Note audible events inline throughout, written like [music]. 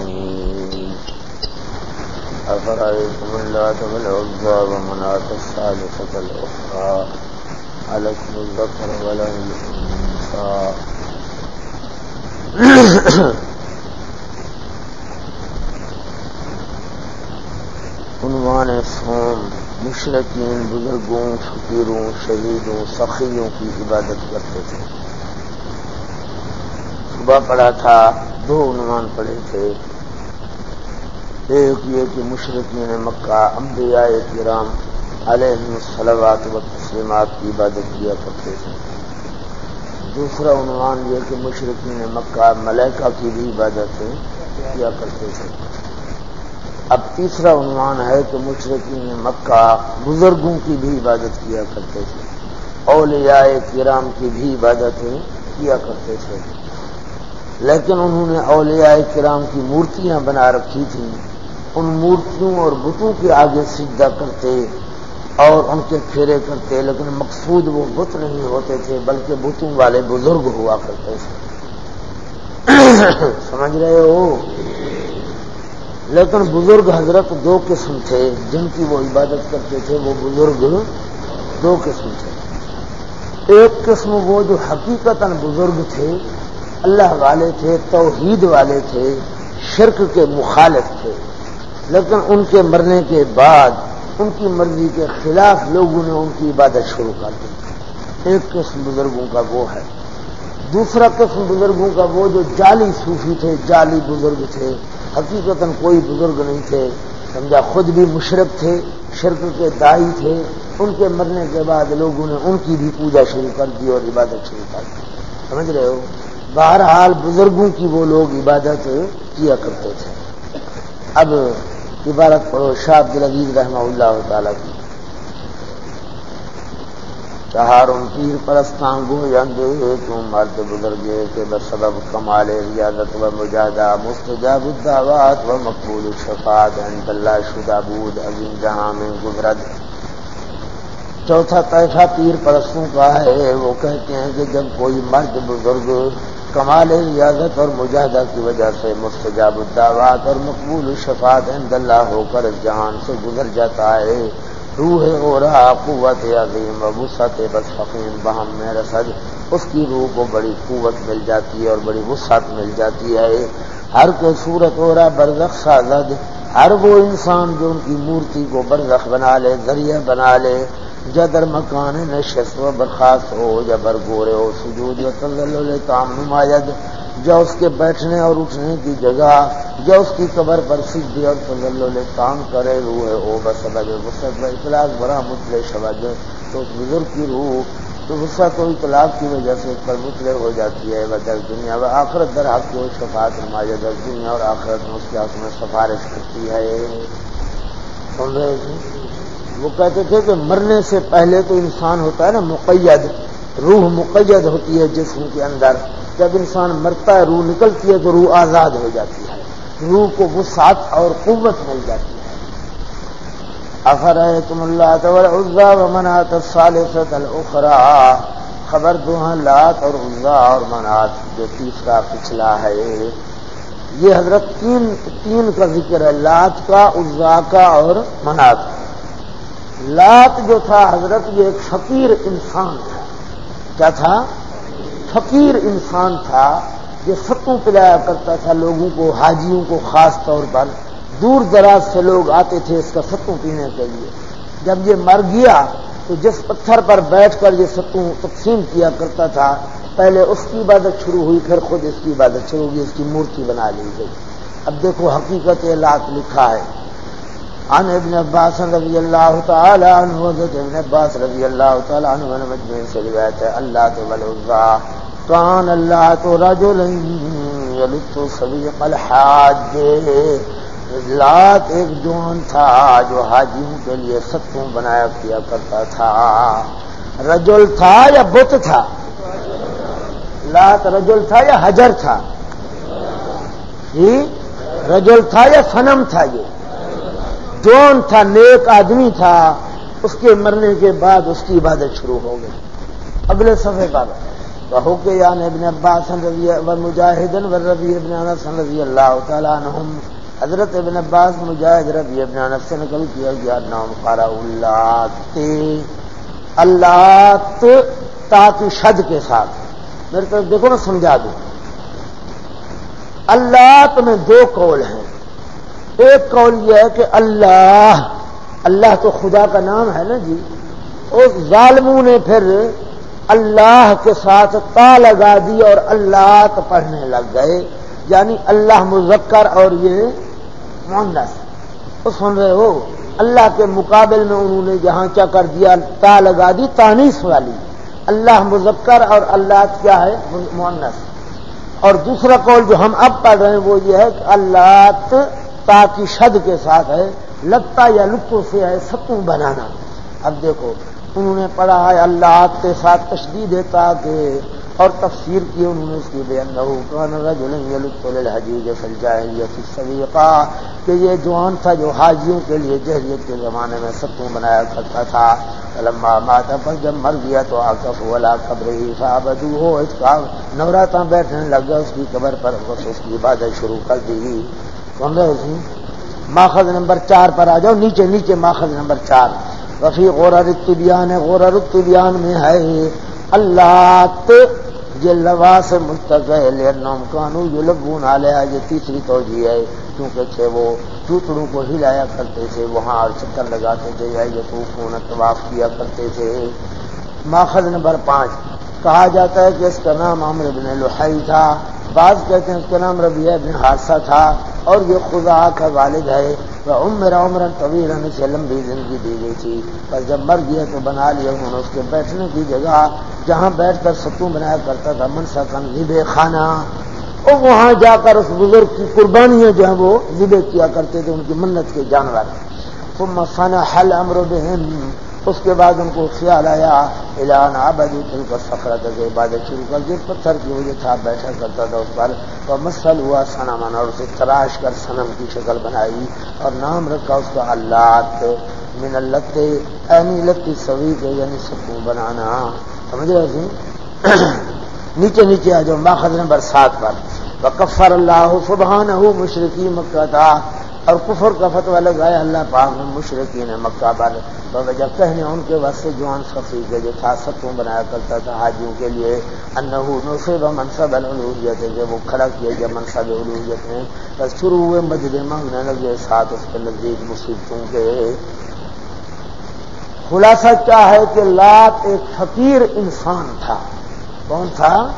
الرحيم. أفرأيتم اللات والعزى ومناة الثالثة الأخرى؟ ألكم الذكر ولا الأنثى عنوان سوم مشرقین بزرگوں، فقیروں، شہیدوں، سخیوں کی عبادت کرتے تھے۔ صبح پڑھا تھا، دو عنوان پڑھے تھے۔ ایک یہ کہ مشرقین مکہ، انبیاء کرام علیہ السلوات و تسلیمات کی عبادت کیا کرتے تھے۔ دوسرا عنوان یہ کہ مشرقین مکہ ملیکہ کی بھی عبادت کیا کرتے تھے۔ اب تیسرا عنوان ہے کہ مشرقین مکہ بزرگوں کی بھی عبادت کیا کرتے تھے۔ اولیاء کرام کی بھی عبادت کیا کرتے تھے۔ لیکن انہوں نے اولیاء کرام کی مورتیاں بنا رکھی تھیں۔ ان مورتیوں اور بتوں کے آگے سجدہ کرتے اور ان کے پھیرے کرتے، لیکن مقصود وہ بت نہیں ہوتے تھے، بلکہ بتوں والے بزرگ ہوا کرتے تھے۔ [coughs] سمجھ رہے ہو؟ لیکن بزرگ حضرت دو قسم تھے، جن کی وہ عبادت کرتے تھے، وہ بزرگ دو قسم تھے۔ ایک قسم وہ جو حقیقت بزرگ تھے، اللہ والے تھے، توحید والے تھے، شرک کے مخالف تھے۔ لیکن ان کے مرنے کے بعد ان کی مرضی کے خلاف لوگوں نے ان کی عبادت شروع کر دی۔ ایک قسم بزرگوں کا وہ ہے۔ دوسرا قسم بزرگوں کا وہ جو جعلی صوفی تھے، جعلی بزرگ تھے۔ حقیقت کوئی بزرگ نہیں تھے۔ سمجھا، خود بھی مشرق تھے، شرک کے دائی تھے۔ ان کے مرنے کے بعد لوگوں نے ان کی بھی پوجا شروع کر دی اور عبادت شروع کر دی۔ سمجھ رہے ہو؟ بہرحال بزرگوں کی وہ لوگ عبادت کیا کرتے تھے۔ اب عبارت پڑھو، شاہ عبد العزیز رحمہ اللہ تعالی کی۔ چہاروں پیر پرستان گو تم مرد بزرگے کے بسبب کمال ریاضت و مجادہ، مستجاب الدعوات و مقبول الشفاعت، عند اللہ شدہ بود، عظیم جہاں میں گزرد۔ چوتھا طیفہ پیر پرستوں کا ہے، وہ کہتے ہیں کہ جب کوئی مرد بزرگ کمال ریاضت اور مجاہدہ کی وجہ سے مستجاب الدعوات اور مقبول الشفاعت عند اللہ ہو کر جہان سے گزر جاتا ہے۔ روح اور قوت عظیم وسعت بس فقیم بہم میں رسد اس کی روح کو بڑی قوت مل جاتی ہے اور بڑی وسعت مل جاتی ہے۔ ہر کوئی صورت ہو رہا برزخ سازد۔ ہر وہ انسان جو ان کی مورتی کو برزخ بنا لے، ذریعہ بنا لے۔ جدر مکان نشست و برخاست ہو یا برگورے ہو، سجود و تلل تام نمایت جو اس کے بیٹھنے اور اٹھنے کی جگہ جو اس کی قبر پر سجدی اور تلل کام کرے روح ہو، بس وسط و اطلاق برا مطلع شبج تو اس بزرگ کی روح، تو وسعت و اطلاق کی وجہ سے اس پر مطلع ہو جاتی ہے بدر دنیا و آخرت در حق کی شفاعت نمایت در دنیا اور آخرت میں اس کے حق میں سفارش کرتی ہے۔ سن رہے تھے وہ کہتے تھے کہ مرنے سے پہلے تو انسان ہوتا ہے نا مقید، روح مقید ہوتی ہے جسم کے اندر۔ جب انسان مرتا ہے، روح نکلتی ہے تو روح آزاد ہو جاتی ہے۔ روح کو وسعت اور قوت مل جاتی ہے۔ اخر ہے تم اللہ عزا و منات صالحت الخرا خبر دو ہیں، لات اور عزا اور منات، جو تیسرا پچھلا ہے۔ یہ حضرت تین تین کا ذکر ہے، لات کا، عزا کا اور منات۔ کا لات جو تھا حضرت، یہ ایک فقیر انسان تھا۔ کیا تھا؟ فقیر انسان تھا یہ ستوں پلایا کرتا تھا لوگوں کو، حاجیوں کو خاص طور پر۔ دور دراز سے لوگ آتے تھے اس کا ستوں پینے کے لیے۔ جب یہ مر گیا، تو جس پتھر پر بیٹھ کر یہ ستوں تقسیم کیا کرتا تھا، پہلے اس کی عبادت شروع ہوئی، پھر خود اس کی عبادت شروع ہوئی، اس کی مورتی بنا لی گئی۔ اب دیکھو حقیقت لات لکھا ہے۔ عن ابن عباس رضی اللہ تعالی عنہ، حضرت ابن عباس رضی اللہ تعالی عنہ من سے روایت ہے، اللہ تو والعزا کان اللہ تو رجل یلت سبیق الحاج لات ایک جوان تھا جو حاجیوں کے لیے ستوں بنایا کیا کرتا تھا۔ رجل تھا یا بت تھا؟ لات رجل تھا یا حجر تھا؟ جی رجل تھا یا سنم تھا یہ؟ جون تھا، نیک آدمی تھا، اس کے مرنے کے بعد اس کی عبادت شروع ہو گئی۔ اگلے صفحے پر۔ کہو کہ یعنی ابن عباس و مجاہدن و ربی ابن انس رضی اللہ تعالیٰ عنہم۔ حضرت ابن عباس، مجاہد ربی ابن انس سے نقل کیا گیا، نام قارا اللہ اللہ تا کی شد کے ساتھ۔ میرے طرف دیکھو نا، سمجھا دوں اللہ میں دو قول ہیں۔ ایک قول یہ ہے کہ اللہ اللہ تو خدا کا نام ہے نا جی اس ظالموں نے پھر اللہ کے ساتھ تا لگا دی اور اللہ تو پڑھنے لگ گئے۔ یعنی اللہ مذکر اور یہ مونس۔ وہ سن رہے ہو، اللہ کے مقابل میں انہوں نے جہاں کیا کر دیا تا لگا دی تانیس والی۔ اللہ مذکر اور اللہ کیا ہے؟ مونس۔ اور دوسرا قول جو ہم اب پڑھ رہے ہیں وہ یہ ہے کہ اللہ تا کی شد کے ساتھ ہے لگتا یا لطف سے ہے ستو بنانا۔ اب دیکھو، انہوں نے پڑھا ہے، اللہ کے ساتھ تشدید دیتا کہ اور تفسیر کی انہوں نے اس کی بے سلیقہ کہ یہ جوان تھا جو حاجیوں کے لیے جہریت کے زمانے میں ستوں بنایا کرتا تھا۔ لمبا ماتا پر جب مر گیا تو آکف والا قبر ہی صابدو ہو، اس کا نوراتاں بیٹھنے لگ گیا اس کی قبر پر بس اس کی عبادت شروع کر دی۔ کون رہے جی؟ ماخذ نمبر چار پر آ جاؤ، نیچے نیچے ماخذ نمبر چار۔ رفیع غور رتبیان غور رتبیان میں ہے۔ اللہ یہ لوا سے نام کانو یہ لبو نالیا یہ تیسری توجہ ہے۔ کیونکہ تھے وہ چوتڑوں کو ہلایا کرتے تھے، وہاں اور چکر لگاتے تھے یا یہ تو طواف کیا کرتے تھے۔ ماخذ نمبر پانچ۔ کہا جاتا ہے کہ اس کا نام عمر بن لحائی تھا۔ بعض کہتے ہیں اس کا نام ربیہ بن حادثہ تھا اور یہ خدا کا والد ہے۔ وہ عمر عمر طویل سے لمبی زندگی دی گئی تھی۔ پر جب مر گیا تو بنا لیا انہوں نے اس کے بیٹھنے کی جگہ جہاں بیٹھ کر ستو بنایا کرتا تھا منسا کا ذب خانہ۔ اور وہاں جا کر اس بزرگ کی قربانیاں جو ہیں وہ ذبے کیا کرتے تھے، ان کی منت کے جانور۔ فنا حل امر بہن اس کے بعد ان کو خیال آیا اعلان آبادی ان کو سفر کر عبادت شروع کر دی، پتھر کی وجہ تھا، بیٹھا کرتا تھا اس پر تو مسل ہوا سنم اور اسے تراش کر سنم کی شکل بنائی اور نام رکھا اس کا اللہ من اللہ اینی لتی سوی کے یعنی سکوں بنانا۔ سمجھ رہے تھے [coughs] نیچے نیچے آ جاؤ، ماخذ نمبر سات پر۔ کفر اللہ سبحان ہو مشرقی مکہ تھا اور کفر کا فتوا لگایا اللہ پاک نے مشرقی نے مکہ پر وجہ کہنے ان کے واسطے جوان سفی کے جو تھا ستوں بنایا کرتا تھا حاجیوں کے لیے انہو نصیب منصب العلویت ہے، وہ کھڑا کیا گیا منصب علویت میں۔ بس شروع ہوئے مجد مانگنے لگے، ساتھ اس کے نزدیک مصیبتوں کے۔ خلاصہ کیا ہے کہ لات ایک فقیر انسان تھا۔ کون تھا؟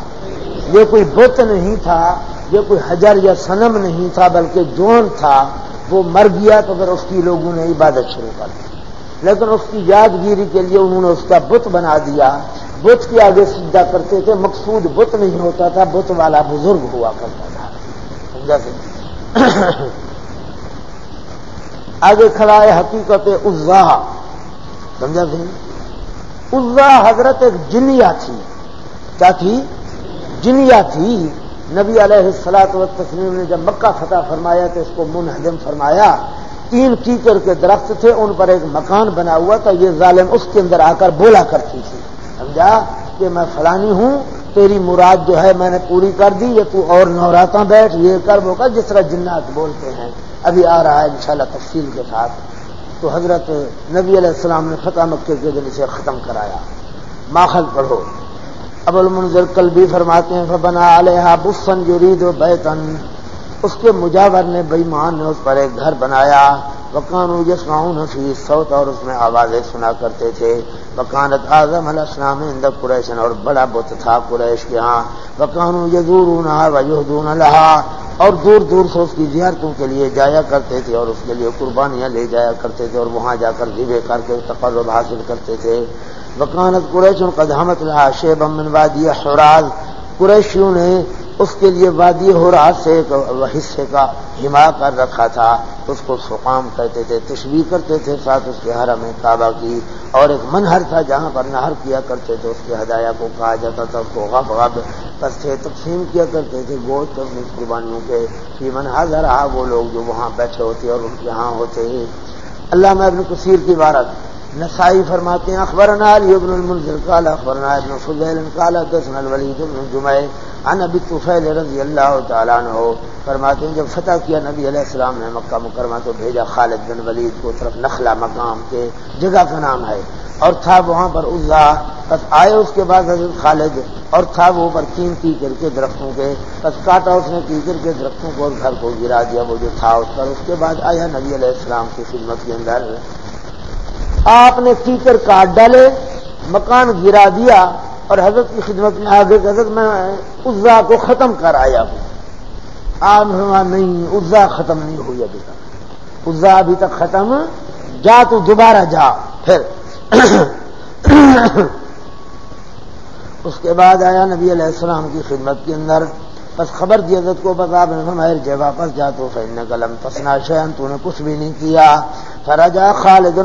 یہ کوئی بت نہیں تھا، یہ کوئی حجر یا سنم نہیں تھا، بلکہ جون تھا۔ وہ مر گیا تو پھر اس کی لوگوں نے عبادت شروع کر دی۔ لیکن اس کی یادگیری کے لیے انہوں نے اس کا بت بنا دیا۔ بت کے آگے سیدھا کرتے تھے، مقصود بت نہیں ہوتا تھا، بت والا بزرگ ہوا کرتا تھا۔ سمجھا سے آگے کھڑا ہے حقیقت عزا۔ سمجھا سی عزا حضرت ایک جنیا تھی۔ کیا تھی؟ جنیا تھی۔ نبی علیہ السلاط و تسلیم نے جب مکہ فتح فرمایا تو اس کو منہدم فرمایا، تین کیکر کے درخت تھے، ان پر ایک مکان بنا ہوا تھا، یہ ظالم اس کے اندر آ کر بولا کرتی تھی۔ سمجھا کہ میں فلانی ہوں، تیری مراد جو ہے میں نے پوری کر دی، یہ تو اور نوراتا بیٹھ، یہ کر وہ کر جس طرح جنات بولتے ہیں۔ ابھی آ رہا ہے انشاءاللہ تفصیل کے ساتھ۔ تو حضرت نبی علیہ السلام نے فتح مکے کے دن اسے ختم کرایا۔ ماخذ پڑھو۔ اب المنظر کل بھی فرماتے ہیں، فبنا علیہ بفن یرید و بیتن اس کے مجاور نے بےمان نے اس پر ایک گھر بنایا۔ وکان یسماؤن فی سوت اور اس میں آوازیں سنا کرتے تھے۔ وکانت اعظم الاسلام اند قریشن اور بڑا بت تھا قریش کے ہاں. وکان یزور وجہدون لہا اور دور دور سے اس کی زیارتوں کے لیے جایا کرتے تھے اور اس کے لیے قربانیاں لے جایا کرتے تھے اور وہاں جا کر ذبے کر کے تقرب حاصل کرتے تھے. وکانت قریش قدامت لہا شیب امن وادی حراز. قریشیوں نے اس کے لیے وادی حراز سے ایک حصے کا ہما کر رکھا تھا۔ اس کو سقام کہتے تھے تشویح کرتے تھے، ساتھ اس کے حرم کعبہ کی۔ اور ایک منہر تھا جہاں پر نہر کیا کرتے تھے، اس کے ہدایا کو کہا جاتا تھا، اس کو غب غب بس تقسیم کیا کرتے تھے۔ گوشت اپنی قربانیوں کے فی منہذر رہا، وہ لوگ جو وہاں بیٹھے ہوتے اور ان کے یہاں ہوتے ہیں۔ اللہ میں اپنی کثیر کی عبارت نسائی فرماتے ہیں، اخبرنا علی ابن المنذر قال اخبرنا ابن فضیل قال حدثنا الولید بن جمعہ عن ابی طفیل رضی اللہ تعالیٰ عنہ۔ فرماتے ہیں، جب فتح کیا نبی علیہ السلام نے مکہ مکرمہ تو بھیجا خالد بن ولید کو طرف نخلا مقام کے جگہ کا نام ہے۔ اور تھا وہاں پر عزا بس آئے اس کے بعد حضرت خالد، اور تھا وہ پر تین کیکر کے درختوں کے بس کاٹا اس نے کیکر کے درختوں کو اور گھر کو گرا دیا، وہ جو تھا اس پر۔ اس کے بعد آیا نبی علیہ السلام کی خدمت کے اندر۔ آپ نے کیکر کاٹ ڈالے، مکان گرا دیا اور حضرت کی خدمت میں آگے حضرت میں عزا کو ختم کر آیا ہوں۔ آپ نہیں، عزا ختم نہیں ہوئی ابھی تک۔ عزا ابھی تک ختم، جا تو دوبارہ جا، پھر۔ [coughs] اس کے بعد آیا نبی علیہ السلام کی خدمت کے اندر۔ بس خبر دی حضرت کو بتا فرمایا جب واپس جا تو فن قلم پسنا شہن تو نے کچھ بھی نہیں کیا۔ فرجا خالد،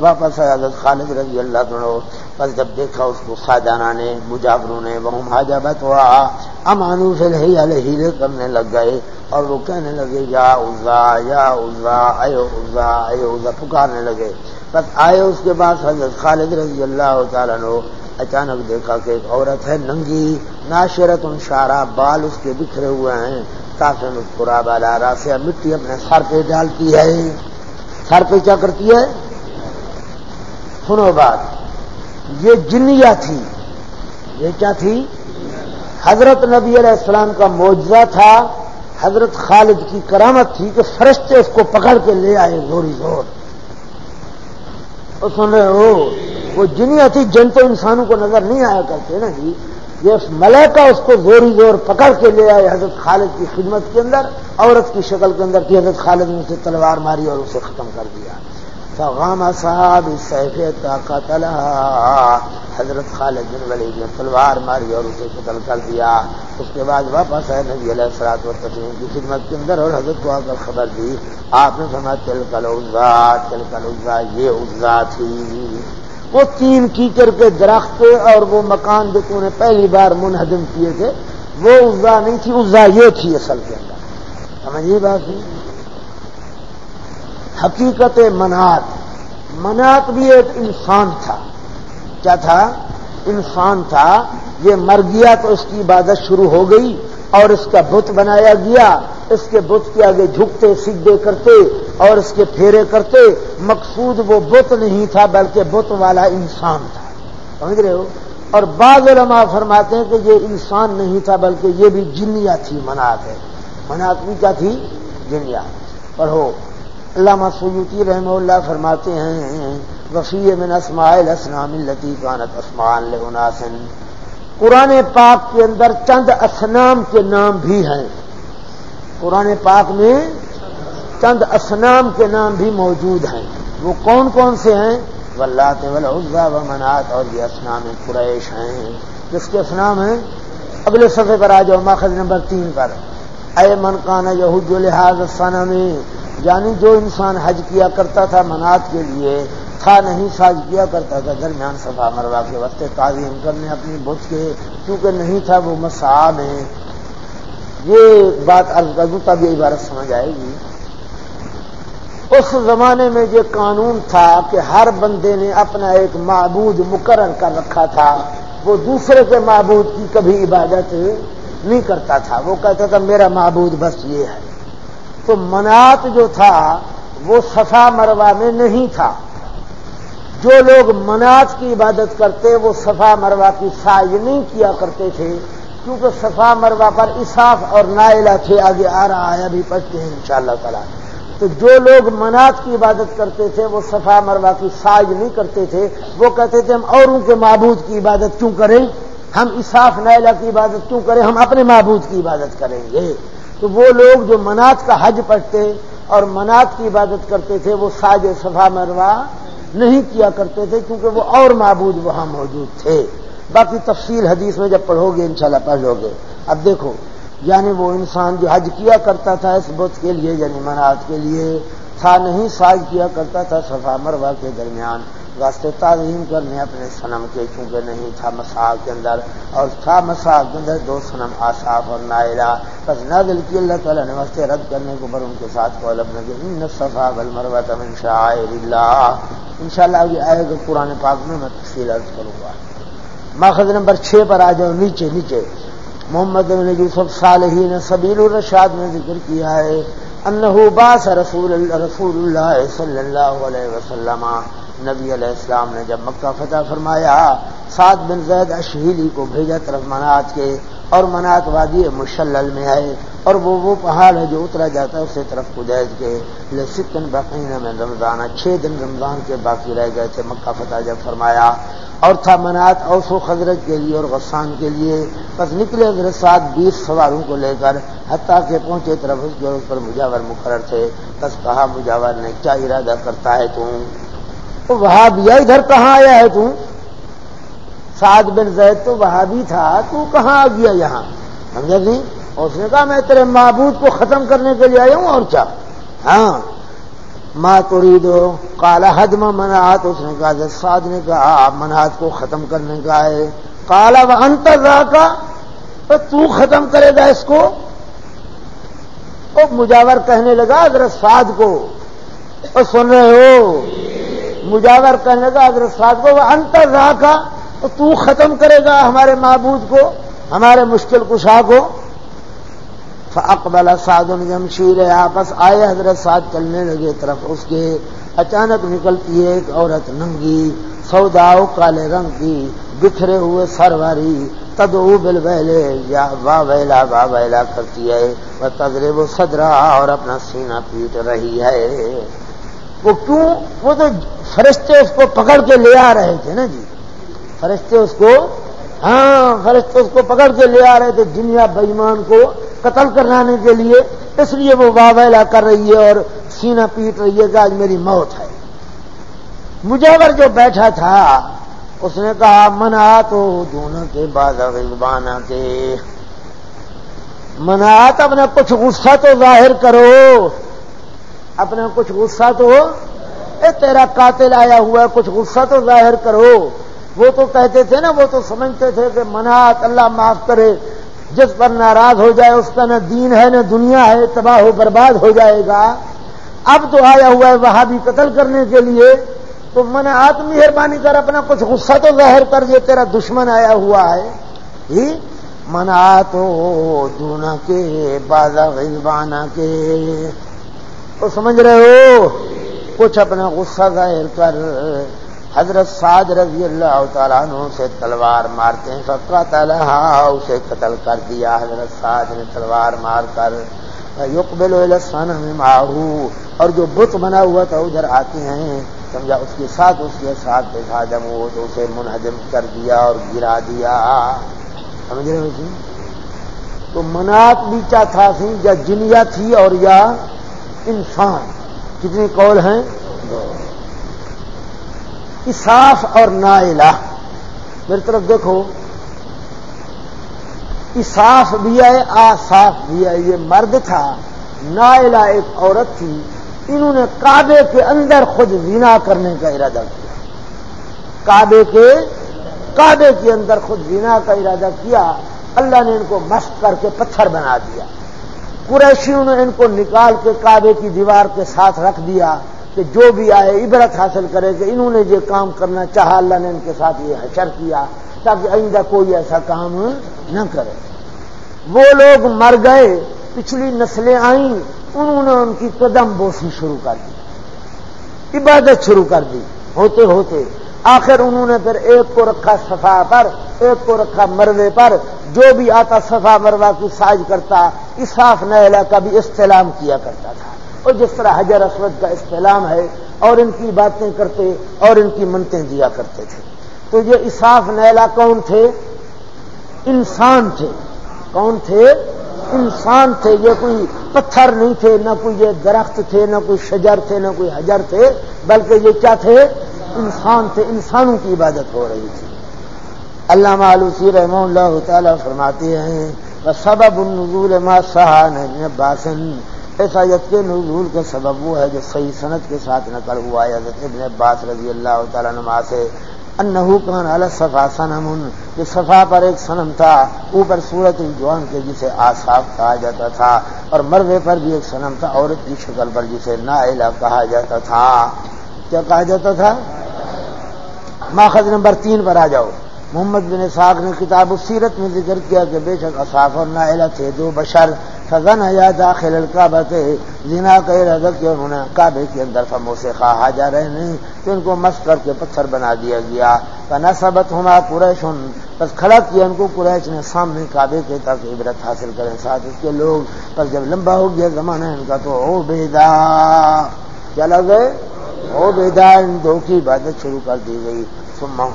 واپس آیا حضرت خالد رضی اللہ تنو بس جب دیکھا اس کو خاجانہ نے، مجاوروں نے وہ حاجابت ہوا امانو سے لہی علیہ کرنے لگ گئے۔ اور وہ کہنے لگے، یا عزا یا عزا، اے عزا اے عزا، پکارنے لگے۔ بس آئے اس کے بعد حضرت خالد رضی اللہ تعالیٰ نے اچانک دیکھا کہ ایک عورت ہے ننگی ناشرت ان شارا بال اس کے بکھرے ہوئے ہیں کافی مسکرا بالا راسیا مٹی اپنے سر پہ ڈالتی ہے۔ سر پہ کیا کرتی ہے؟ سنو بات، یہ جنیا تھی۔ یہ کیا تھی؟ حضرت نبی علیہ السلام کا معجزہ تھا، حضرت خالد کی کرامت تھی کہ فرشتے اس کو پکڑ کے لے آئے، زوری زور۔ سن رہے ہو؟ وہ جنیا تھی جن تو انسانوں کو نظر نہیں آیا کرتے نا جی۔ یہ اس ملیکا اس کو زوری زور پکڑ کے لے آئے حضرت خالد کی خدمت کے اندر، عورت کی شکل کے اندر تھی حضرت خالد نے اسے تلوار ماری اور اسے ختم کر دیا۔ فغام صاحب سیف طاقت حضرت خالد بن ولید نے تلوار ماری اور اسے قتل کر دیا۔ اس کے بعد واپس آئے نبی علیہ السلاط و تسلیم کی خدمت کے اندر اور حضرت کو آ کر خبر دی۔ آپ نے سنا تل کل عزا تل کل عزا یہ عزا تھی۔ وہ تین کیچڑ کے درخت اور وہ مکان جو تم نے پہلی بار منہدم کیے تھے، وہ عزا نہیں تھی، عزا یہ تھی اصل کے اندر۔ سمجھیے بات؟ نہیں حقیقت منات۔ منات بھی ایک انسان تھا۔ کیا تھا؟ انسان تھا۔ یہ مر گیا تو اس کی عبادت شروع ہو گئی اور اس کا بت بنایا گیا۔ اس کے بت کے آگے جھکتے سیدھے کرتے اور اس کے پھیرے کرتے مقصود وہ بت نہیں تھا بلکہ بت والا انسان تھا۔ سمجھ رہے ہو؟ اور بعض علماء فرماتے ہیں کہ یہ انسان نہیں تھا بلکہ یہ بھی جنیا تھی منات ہے۔ منات بھی کیا تھی؟ جنیا پڑھو۔ علامہ سیوتی رحمہ اللہ فرماتے ہیں، وفی من اسماعیل اسلام التی اسمان لناسن قرآن پاک کے اندر چند اسنام کے نام بھی ہیں۔ قرآن پاک میں چند اسنام کے نام بھی موجود ہیں۔ وہ کون کون سے ہیں؟ ولات ولعزا و منات اور یہ اسنام قریش ہیں۔ کس کے اسنام ہیں؟ اگلے صفحے پر آ جاؤ ماخذ نمبر تین پر۔ اے من کانا یہود لحاظ سنا میں یعنی جو انسان حج کیا کرتا تھا منات کے لیے تھا نہیں ساج کیا کرتا تھا۔ درمیان صفا مروا کے وقت تعظیم کرنے اپنی بت کے کیونکہ نہیں تھا وہ مسا میں یہ بات عرض کر دوں تب یہ عبارت سمجھ آئے گی۔ اس زمانے میں یہ قانون تھا کہ ہر بندے نے اپنا ایک معبود مقرر کر رکھا تھا۔ وہ دوسرے کے معبود کی کبھی عبادت نہیں کرتا تھا۔ وہ کہتا تھا، میرا معبود بس یہ ہے۔ تو منات جو تھا، وہ صفا مروا میں نہیں تھا۔ جو لوگ منات کی عبادت کرتے، وہ صفا مروا کی سائز نہیں کیا کرتے تھے۔ کیونکہ صفا مروا پر اصاف اور نائلہ تھے، آگے آ رہا ہے، ابھی پڑھتے ہیں انشاءاللہ شاء تعالیٰ۔ تو جو لوگ منات کی عبادت کرتے تھے، وہ صفا مروا کی سائز نہیں کرتے تھے، وہ کہتے تھے، ہم اوروں کے معبود کی عبادت کیوں کریں؟ ہم اصاف نائلہ کی عبادت کیوں کریں؟ ہم اپنے معبود کی عبادت کریں گے۔ تو وہ لوگ جو منات کا حج پڑھتے اور منات کی عبادت کرتے تھے، وہ ساج صفا مروا نہیں کیا کرتے تھے، کیونکہ وہ اور معبود وہاں موجود تھے۔ باقی تفصیل حدیث میں جب پڑھو گے، انشاءاللہ پڑھ لو گے۔ اب دیکھو یعنی وہ انسان جو حج کیا کرتا تھا اس بت کے لیے یعنی منات کے لیے، تھا نہیں، ساج کیا کرتا تھا صفا مروا کے درمیان۔ واسطے تعظیم کرنے اپنے سنم کے، چونکہ نہیں تھا مساق کے اندر، اور تھا مساق کے اندر دو سنم آصاف اور نائلہ۔ بس نازل کی اللہ تعالیٰ نے واسطے رد کرنے کو پر ان کے ساتھ کو الگ نہ ان صفا بل مروت ان اللہ۔ ان شاء اللہ ابھی آئے گا قرآن پاک میں میں تفصیل عرض کروں گا۔ ماخذ نمبر چھ پر آ جاؤ، نیچے نیچے۔ محمد یوسف صالحین سبیل الرشاد نے ذکر کیا ہے، انہو باس رسول رسول اللہ صلی اللہ علیہ وسلم، نبی علیہ السلام نے جب مکہ فتح فرمایا سات بن زید اشہیلی کو بھیجا طرف مناج کے اور منات وادی مشلل میں آئے اور وہ وہ پہاڑ ہے جو اترا جاتا ہے اسے طرف کدیج کے لسکن باقین میں رمضان چھ دن رمضان کے باقی رہ گئے تھے، مکہ فتح جب فرمایا۔ اور تھا منات اوس و خزرت کے لیے اور غسان کے لیے۔ بس نکلے حضرت سات بیس سواروں کو لے کر، حتیٰ کے پہنچے طرف اس کے پر مجاور مقرر تھے۔ بس کہا، مجاور نے، کیا ارادہ کرتا ہے تم وہاں بھی ادھر کہاں آیا ہے تو؟ سعد بن زید تو وہاں بھی تھا، تو کہاں آ گیا یہاں؟ سمجھا نہیں؟ اور اس نے کہا، میں تیرے معبود کو ختم کرنے کے لیے آیا ہوں، اور کیا؟ ہاں۔ ماں توڑی دو کالا حدم منات اس نے کہا جب سعد نے کہا منات کو ختم کرنے کا ہے۔ کالا و انتر کا تو ختم کرے گا اس کو؟ مجاور کہنے لگا، حضرت سعد کو۔ سن رہے ہو؟ مجاور کہنے کا حضرت صاحب کو وہ انتر رہا کا تو ختم کرے گا ہمارے معبود کو، ہمارے مشکل کشا کو۔ اقبال سعد جمشیر آپس آئے، حضرت سعد چلنے لگے طرف، اس کے اچانک نکلتی ہے ایک عورت ننگی سوداؤ کالے رنگ کی، بکھرے ہوئے سرواری تدو بل ویلے یا وا ویلا وا ویلا کرتی ہے۔ وہ تجرب صدرا، اور اپنا سینہ پیٹ رہی ہے۔ وہ کیوں؟ وہ تو فرشتے اس کو پکڑ کے لے آ رہے تھے نا جی۔ فرشتے اس کو ہاں فرشتے اس کو پکڑ کے لے آ رہے تھے دنیا بےمان کو قتل کرانے کے لیے، اس لیے وہ واویلا کر رہی ہے اور سینہ پیٹ رہی ہے کہ آج میری موت ہے۔ مجاور جو بیٹھا تھا، اس نے کہا، منا تو دونوں کے بعد رضبانہ کے۔ منا اپنا کچھ غصہ تو ظاہر کرو۔ اپنا کچھ غصہ تو، اے تیرا قاتل آیا ہوا ہے، کچھ غصہ تو ظاہر کرو۔ وہ تو کہتے تھے نا، وہ تو سمجھتے تھے کہ منات اللہ معاف کرے، جس پر ناراض ہو جائے اس کا نہ دین ہے نہ دنیا ہے، تباہ و برباد ہو جائے گا۔ اب تو آیا ہوا ہے وہاں بھی قتل کرنے کے لیے، تو من آت مہربانی کر اپنا کچھ غصہ تو ظاہر کر، یہ تیرا دشمن آیا ہوا ہے۔ ہی؟ منا تو دونا کے بازا غلبانہ کے۔ تو سمجھ رہے ہو؟ کچھ اپنا غصہ ظاہر کر۔ حضرت سعد رضی اللہ تعالیٰ عنہ سے تلوار مارتے ہیں فقا طلحہ اسے قتل کر دیا۔ حضرت سعد نے تلوار مار کر یقبل میں ماہو اور جو بت بنا ہوا تھا ادھر آتے ہیں۔ سمجھا؟ اس کے ساتھ اس کے ساتھ دیکھا جب وہ تو اسے منہدم کر دیا اور گرا دیا۔ سمجھ رہے ہو جی؟ تو منات بیچا تھا سی، یا جنیا تھی اور یا انسان۔ کتنے قول ہیں؟ اصاف اور نائلہ میری طرف دیکھو۔ اصاف بھی ہے، آصاف بھی ہے۔ یہ مرد تھا نائلہ ایک عورت تھی۔ انہوں نے کعبے کے اندر خود زنا کرنے کا ارادہ کیا۔ کعبے کے کعبے کے اندر خود زنا کا ارادہ کیا۔ اللہ نے ان کو مست کر کے پتھر بنا دیا۔ قریشیوں نے ان کو نکال کے کعبے کی دیوار کے ساتھ رکھ دیا۔ کہ جو بھی آئے عبرت حاصل کرے کہ انہوں نے یہ کام کرنا چاہا، اللہ نے ان کے ساتھ یہ حشر کیا تاکہ آئندہ کوئی ایسا کام نہ کرے۔ وہ لوگ مر گئے، پچھلی نسلیں آئیں، انہوں نے ان کی قدم بوسی شروع کر دی، عبادت شروع کر دی، ہوتے ہوتے۔ آخر انہوں نے پھر ایک کو رکھا صفا پر، ایک کو رکھا مروے پر۔ جو بھی آتا صفا مروا کی ساج کرتا اساف نیلا کا بھی استعلام کیا کرتا تھا۔ اور جس طرح حجر اسود کا استعلام ہے اور ان کی باتیں کرتے اور ان کی منتیں دیا کرتے تھے۔ تو یہ اساف نیلا کون تھے؟ انسان تھے۔ کون تھے؟ انسان تھے۔ یہ کوئی پتھر نہیں تھے، نہ کوئی یہ درخت تھے، نہ کوئی شجر تھے، نہ کوئی حجر تھے، بلکہ یہ کیا تھے؟ انسان تھے۔ انسانوں کی عبادت ہو رہی تھی۔ اللہ معلوسی رحمہ اللہ تعالیٰ فرماتے ہیں سبب النزول ما سہان باسن ایسا یت کے نزول کا سبب وہ ہے جو صحیح صنعت کے ساتھ نقل ہوا ہے۔ حضرت ابن عباس رضی اللہ تعالیٰ نما سے، انہو کان علی صفا سنم کہ صفا پر ایک سنم تھا، اوپر صورت جوان کے جسے آصاف کہا جاتا تھا، اور مروے پر بھی ایک سنم تھا، عورت کی شکل پر جسے نائلہ کہا جاتا تھا۔ کیا کہا جاتا تھا؟ ماخذ نمبر تین پر آ جاؤ۔ محمد بن صاحب نے کتاب السیرت میں ذکر کیا کہ بے شک اصاف اور نائلہ تھے، دو بشر۔ فضن یا داخل القعبہ تھے زنا کا ارادہ کہ انہوں نے کعبے کے اندر فمو خواہا جا رہے نہیں تو ان کو مس کر کے پتھر بنا دیا گیا۔ نہ سبت ہما قریش بس کھڑا کیا ان کو قریش نے سامنے کعبے کے تک عبرت حاصل کریں ساتھ اس کے لوگ۔ پر جب لمبا ہو گیا زمانہ ان کا تو او بیدا کیا لگ گئے او بیدا ان دو کی عبادت شروع کر دی گئی۔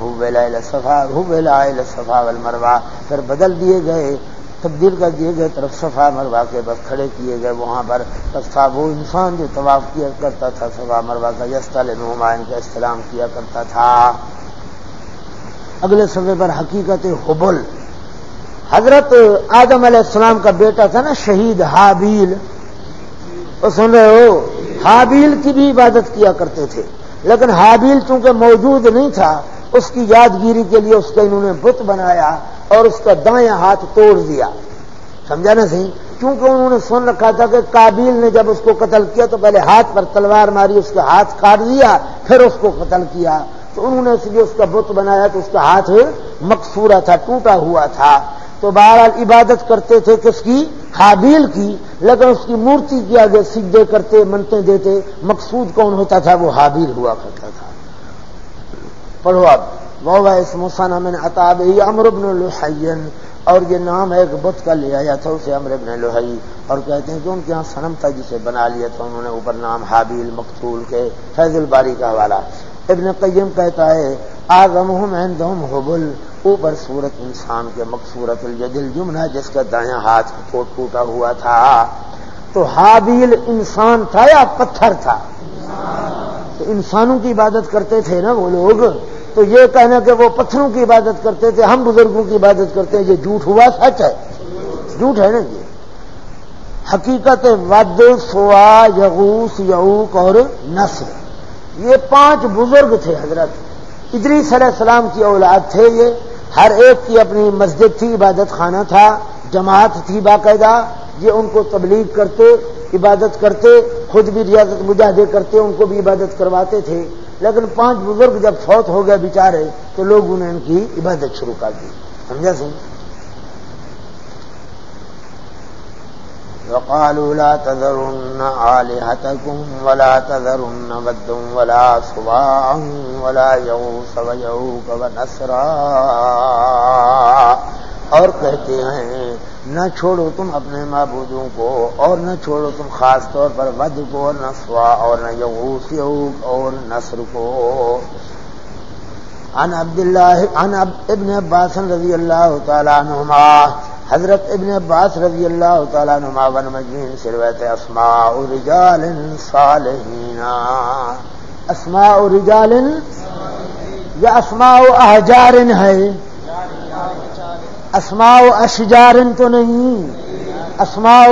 ہو بیلا صفا ہو بیلا صفا والمروا پھر بدل دیے گئے۔ تبدیل کر دیے گئے، طرف صفا مروا کے بس کھڑے کیے گئے، وہاں پر بس تھا وہ انسان جو طواف کیا کرتا تھا، صفا مروا کا یستا نمائن کا استعلام کیا کرتا تھا۔ اگلے صفحے پر حقیقت حبل۔ حضرت آدم علیہ السلام کا بیٹا تھا نا، شہید حابیل۔ وہ سن رہے ہو، حابیل کی بھی عبادت کیا کرتے تھے۔ لیکن حابیل چونکہ موجود نہیں تھا، اس کی یادگیری کے لیے اس کا انہوں نے بت بنایا۔ اور اس کا دائیں ہاتھ توڑ دیا۔ سمجھا نا صحیح؟ کیونکہ انہوں نے سن رکھا تھا کہ کابل نے جب اس کو قتل کیا تو پہلے ہاتھ پر تلوار ماری، اس کا ہاتھ کاٹ دیا، پھر اس کو قتل کیا۔ تو انہوں نے اس لیے اس کا بت بنایا تو اس کا ہاتھ مقصورہ تھا، ٹوٹا ہوا تھا۔ تو بہرحال عبادت کرتے تھے کس کی؟ حابیل کی۔ لیکن اس کی مورتی کے آگے سجدے کرتے منتے دیتے، مقصود کون ہوتا تھا؟ وہ حابیل ہوا کرتا تھا۔ پڑھو اب وہ اس مسانہ میں نے اتاب ہی امر ابن الحین اور یہ نام ایک بت کا لے آیا تھا، اسے امر ابن لوہئی اور کہتے ہیں کہ ان کے یہاں سنم تھا جسے بنا لیا تھا، انہوں نے اوپر نام حابیل مقتول کے فیض الباری کا حوالہ۔ ابن قیم کہتا ہے آزم عندهم حبل، اوپر صورت انسان کے مقصورت الجدل جمنا جس کا دایاں ہاتھ ٹوٹا ہوا تھا۔ تو حابیل انسان تھا یا پتھر تھا؟ تو انسانوں کی عبادت کرتے تھے نا وہ لوگ۔ تو یہ کہنا کہ وہ پتھروں کی عبادت کرتے تھے، ہم بزرگوں کی عبادت کرتے ہیں، یہ جھوٹ ہوا، سچ ہے۔ جھوٹ ہے نا یہ۔ حقیقت ود سوا یغوس یعوق اور نصر۔ یہ پانچ بزرگ تھے حضرت۔ ادریس علیہ السلام کی اولاد تھے یہ۔ ہر ایک کی اپنی مسجد تھی، عبادت خانہ تھا، جماعت تھی باقاعدہ۔ یہ ان کو تبلیغ کرتے، عبادت کرتے، خود بھی ریاضت مجاہدے کرتے، ان کو بھی عبادت کرواتے تھے۔ لیکن پانچ بزرگ جب فوت ہو گئے بیچارے، تو لوگوں نے ان کی عبادت شروع کر دی۔ سمجھا سن وقالوا لا تذرن آلهتكم ولا تذرن ود ولا صواعا ولا يغوث ويعوق ونسرا۔ اور کہتے ہیں نہ چھوڑو تم اپنے معبودوں کو اور نہ چھوڑو تم خاص طور پر ود کو اور نہ سوا اور نہ یغوث یعوق اور نصر کو عن عبد اللہ عن ابن عباس رضی اللہ تعالیٰ عنہما، حضرت ابن عباس رضی اللہ تعالیٰ نما ون مجین سروت اسماء رجال صالحین. اسماء رجال یا اسماء احجار ہے اسماء اشجار تو نہیں، اسماء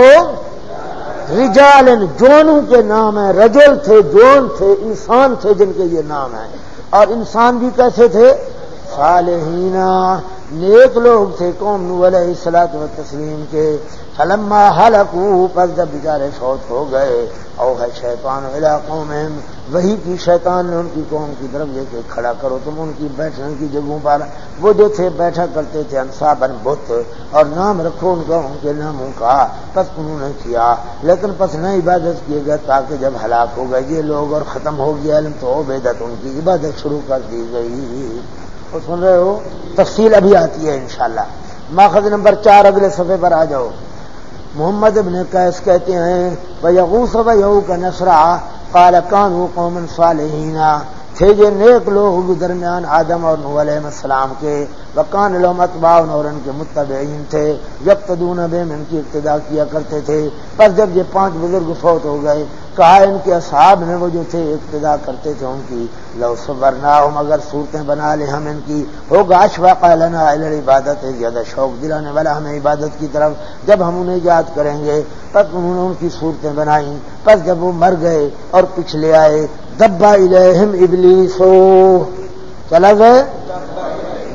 رجال جونوں کے نام ہیں، رجل تھے، جون تھے، انسان تھے جن کے یہ نام ہیں۔ اور انسان بھی کیسے تھے؟ صالحینہ نیک لوگ تھے قوم علیہ السلاط و تسلیم کے۔ فلما حلقو پر جب بیچارے فوت ہو گئے او ہے شیطان علاقوں میں وہی کی شیطان نے ان کی قوم کی طرف یہ کہ کھڑا کرو، تم ان کی بیٹھنے کی جگہوں پر وہ جو تھے بیٹھا کرتے تھے انصابن بت، اور نام رکھو ان کا ان کے ناموں کا، پس انہوں نے کیا۔ لیکن پس نہ عبادت کیے گئے تاکہ جب ہلاک ہو گئے یہ لوگ اور ختم ہو گیا، علم تو عبیدت، ان کی عبادت شروع کر دی گئی۔ وہ سن رہے ہو؟ تفصیل ابھی آتی ہے انشاءاللہ۔ ماخذ نمبر چار، اگلے صفحے پر آ جاؤ۔ محمد ابن قیس کہتے ہیں یغوس و یو کا نسرا کال کان قومن صالحین تھے یہ نیک لوگ درمیان آدم اور نو علیہ السلام کے وکان لوم اتباع اور ان کے متبعین تھے۔ جب تدون بے ان کی ابتدا کیا کرتے تھے۔ پر جب یہ پانچ بزرگ فوت ہو گئے کہا ان کے اصحاب نے وہ جو تھے ابتدا کرتے تھے ان کی، لو صبرنا ہم اگر صورتیں بنا لیں ہم ان کی۔ ہو گاش واقع لنا عبادت ہے زیادہ شوق دلانے والا ہمیں عبادت کی طرف۔ جب ہم انہیں یاد کریں گے، پس انہوں نے ان کی صورتیں بنائی پس جب وہ مر گئے اور پچھلے آئے دبا الہم ابلیس۔ ہو چلا گئے؟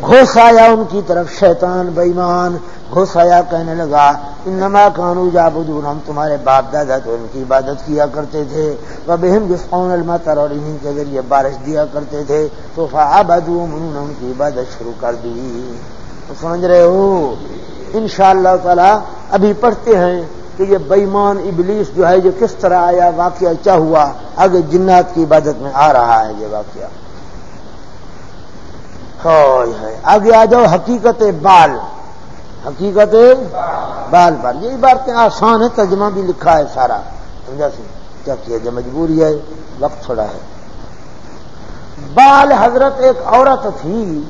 گھوسایا ان کی طرف، شیطان بےمان گھوسایا کہنے لگا ان نما کانو جا ہم تمہارے باپ دادا تو ان کی عبادت کیا کرتے تھے وہ بہم جسقون المطر اور انہیں کے ذریعے بارش دیا کرتے تھے، تو فعبدو، انہوں نے ان کی عبادت شروع کر دی۔ تو سمجھ رہے ہو؟ ان شاء اللہ تعالی ابھی پڑھتے ہیں کہ یہ بےمان ابلیس جو ہے جو کس طرح آیا واقعہ، کیا ہوا؟ آگے جنات کی عبادت میں آ رہا ہے یہ واقعہ۔ ہے آگے آ جاؤ، حقیقت بال۔ حقیقت بال بال۔ یہی باتیں آسان ہے ترجمہ بھی لکھا ہے سارا۔ سمجھا سی؟ کیا کیا جو مجبوری ہے، وقت تھوڑا ہے۔ بال حضرت ایک عورت تھی۔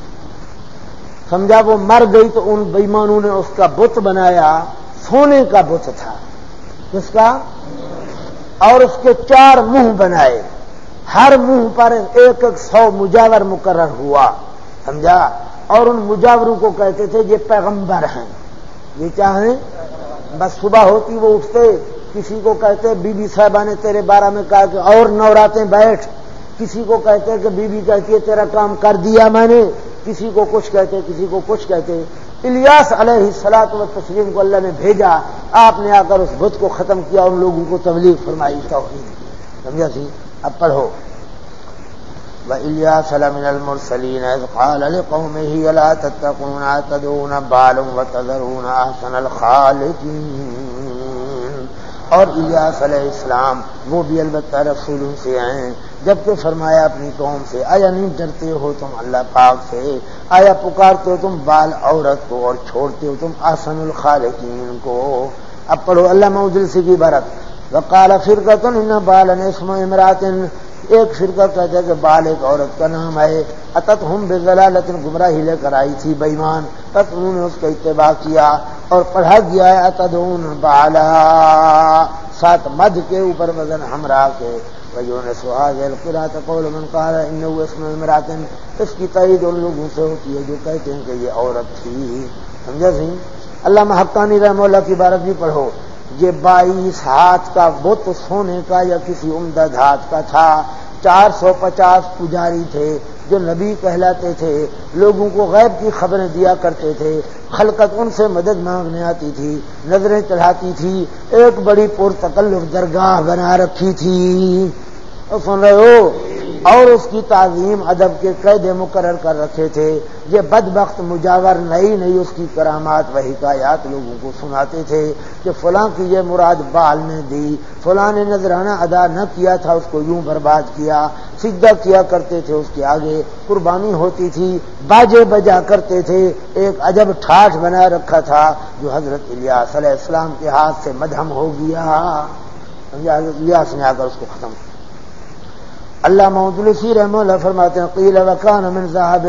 سمجھا وہ مر گئی تو ان بےمانوں نے اس کا بت بنایا۔ سونے کا بت تھا۔ کس کا؟ اور اس کے چار منہ بنائے۔ ہر منہ پر ایک ایک سو مجاور مقرر ہوا۔ سمجھا؟ اور ان مجاوروں کو کہتے تھے یہ پیغمبر ہیں۔ یہ چاہیں بس صبح ہوتی وہ اٹھتے، کسی کو کہتے بی بی صاحبہ نے تیرے بارہ میں کہا کہ اور نوراتیں بیٹھ۔ کسی کو کہتے کہ بی بی کہتی ہے تیرا کام کر دیا میں نے۔ کسی کو کچھ کہتے، کسی کو کچھ کہتے۔ الیاس علیہ سلاط و تسلیم کو اللہ نے بھیجا۔ آپ نے آ کر اس بت کو ختم کیا، ان لوگوں کو تبلیغ فرمائی، توحید سمجھا سی اب پڑھو۔ وإلياس لمن المرسلين إذ قال لقومه لا تتقون تدعون بال وتذرون أحسن الخالقين اور الیاس علیہ السلام وہ بھی البتہ رسولوں سے ہیں جبکہ فرمایا اپنی قوم سے، آیا نہیں ڈرتے ہو تم اللہ پاک سے؟ آیا پکارتے ہو تم بال عورت کو اور چھوڑتے ہو تم آسن الخالقین کو؟ اب پڑھو اللہ مودلسی کی برت وقال فرقت ان بال اسم امرات ایک فرقہ کہتے کہ بال ایک عورت کا نام ہے۔ اتت ہم بے لطن گمراہی لے کر آئی تھی بےمان۔ تب انہوں نے اس کا اتباع کیا اور پڑھا گیا ہے۔ اتدون بالا۔ سات مد کے اوپر وزن ہمراہ کے۔ بھائیوں نے سہاگ قول من ان اس میں اس کی تعید ان لوگوں سے ہوتی ہے جو کہتے ہیں کہ یہ عورت تھی۔ سمجھا سی؟ اللہ محقانی رحم اللہ کی بارت بھی پڑھو۔ یہ بائیس ہاتھ کا بت سونے کا یا کسی عمدہ دھات کا تھا۔ چار سو پچاس پجاری تھے جو نبی کہلاتے تھے۔ لوگوں کو غیب کی خبریں دیا کرتے تھے۔ خلقت ان سے مدد مانگنے آتی تھی، نظریں چڑھاتی تھی۔ ایک بڑی پرتکلف درگاہ بنا رکھی تھی۔ سن رہے ہو؟ اور اس کی تعظیم ادب کے قید مقرر کر رکھے تھے۔ یہ بد بخت مجاور، نئی نئی اس کی کرامات و حکایات لوگوں کو سناتے تھے کہ فلاں کی یہ مراد بال نے دی۔ فلاں نے نذرانہ ادا نہ کیا تھا، اس کو یوں برباد کیا۔ سیدھا کیا کرتے تھے، اس کے آگے قربانی ہوتی تھی۔ باجے بجا کرتے تھے۔ ایک عجب ٹھاٹ بنا رکھا تھا جو حضرت الیاس علیہ السلام کے ہاتھ سے مدھم ہو گیا۔ الیاس نے آ کر اس کو ختم کیا اللہ محمد رحم اللہ فرماتے ہیں، قیل وکان من صاحب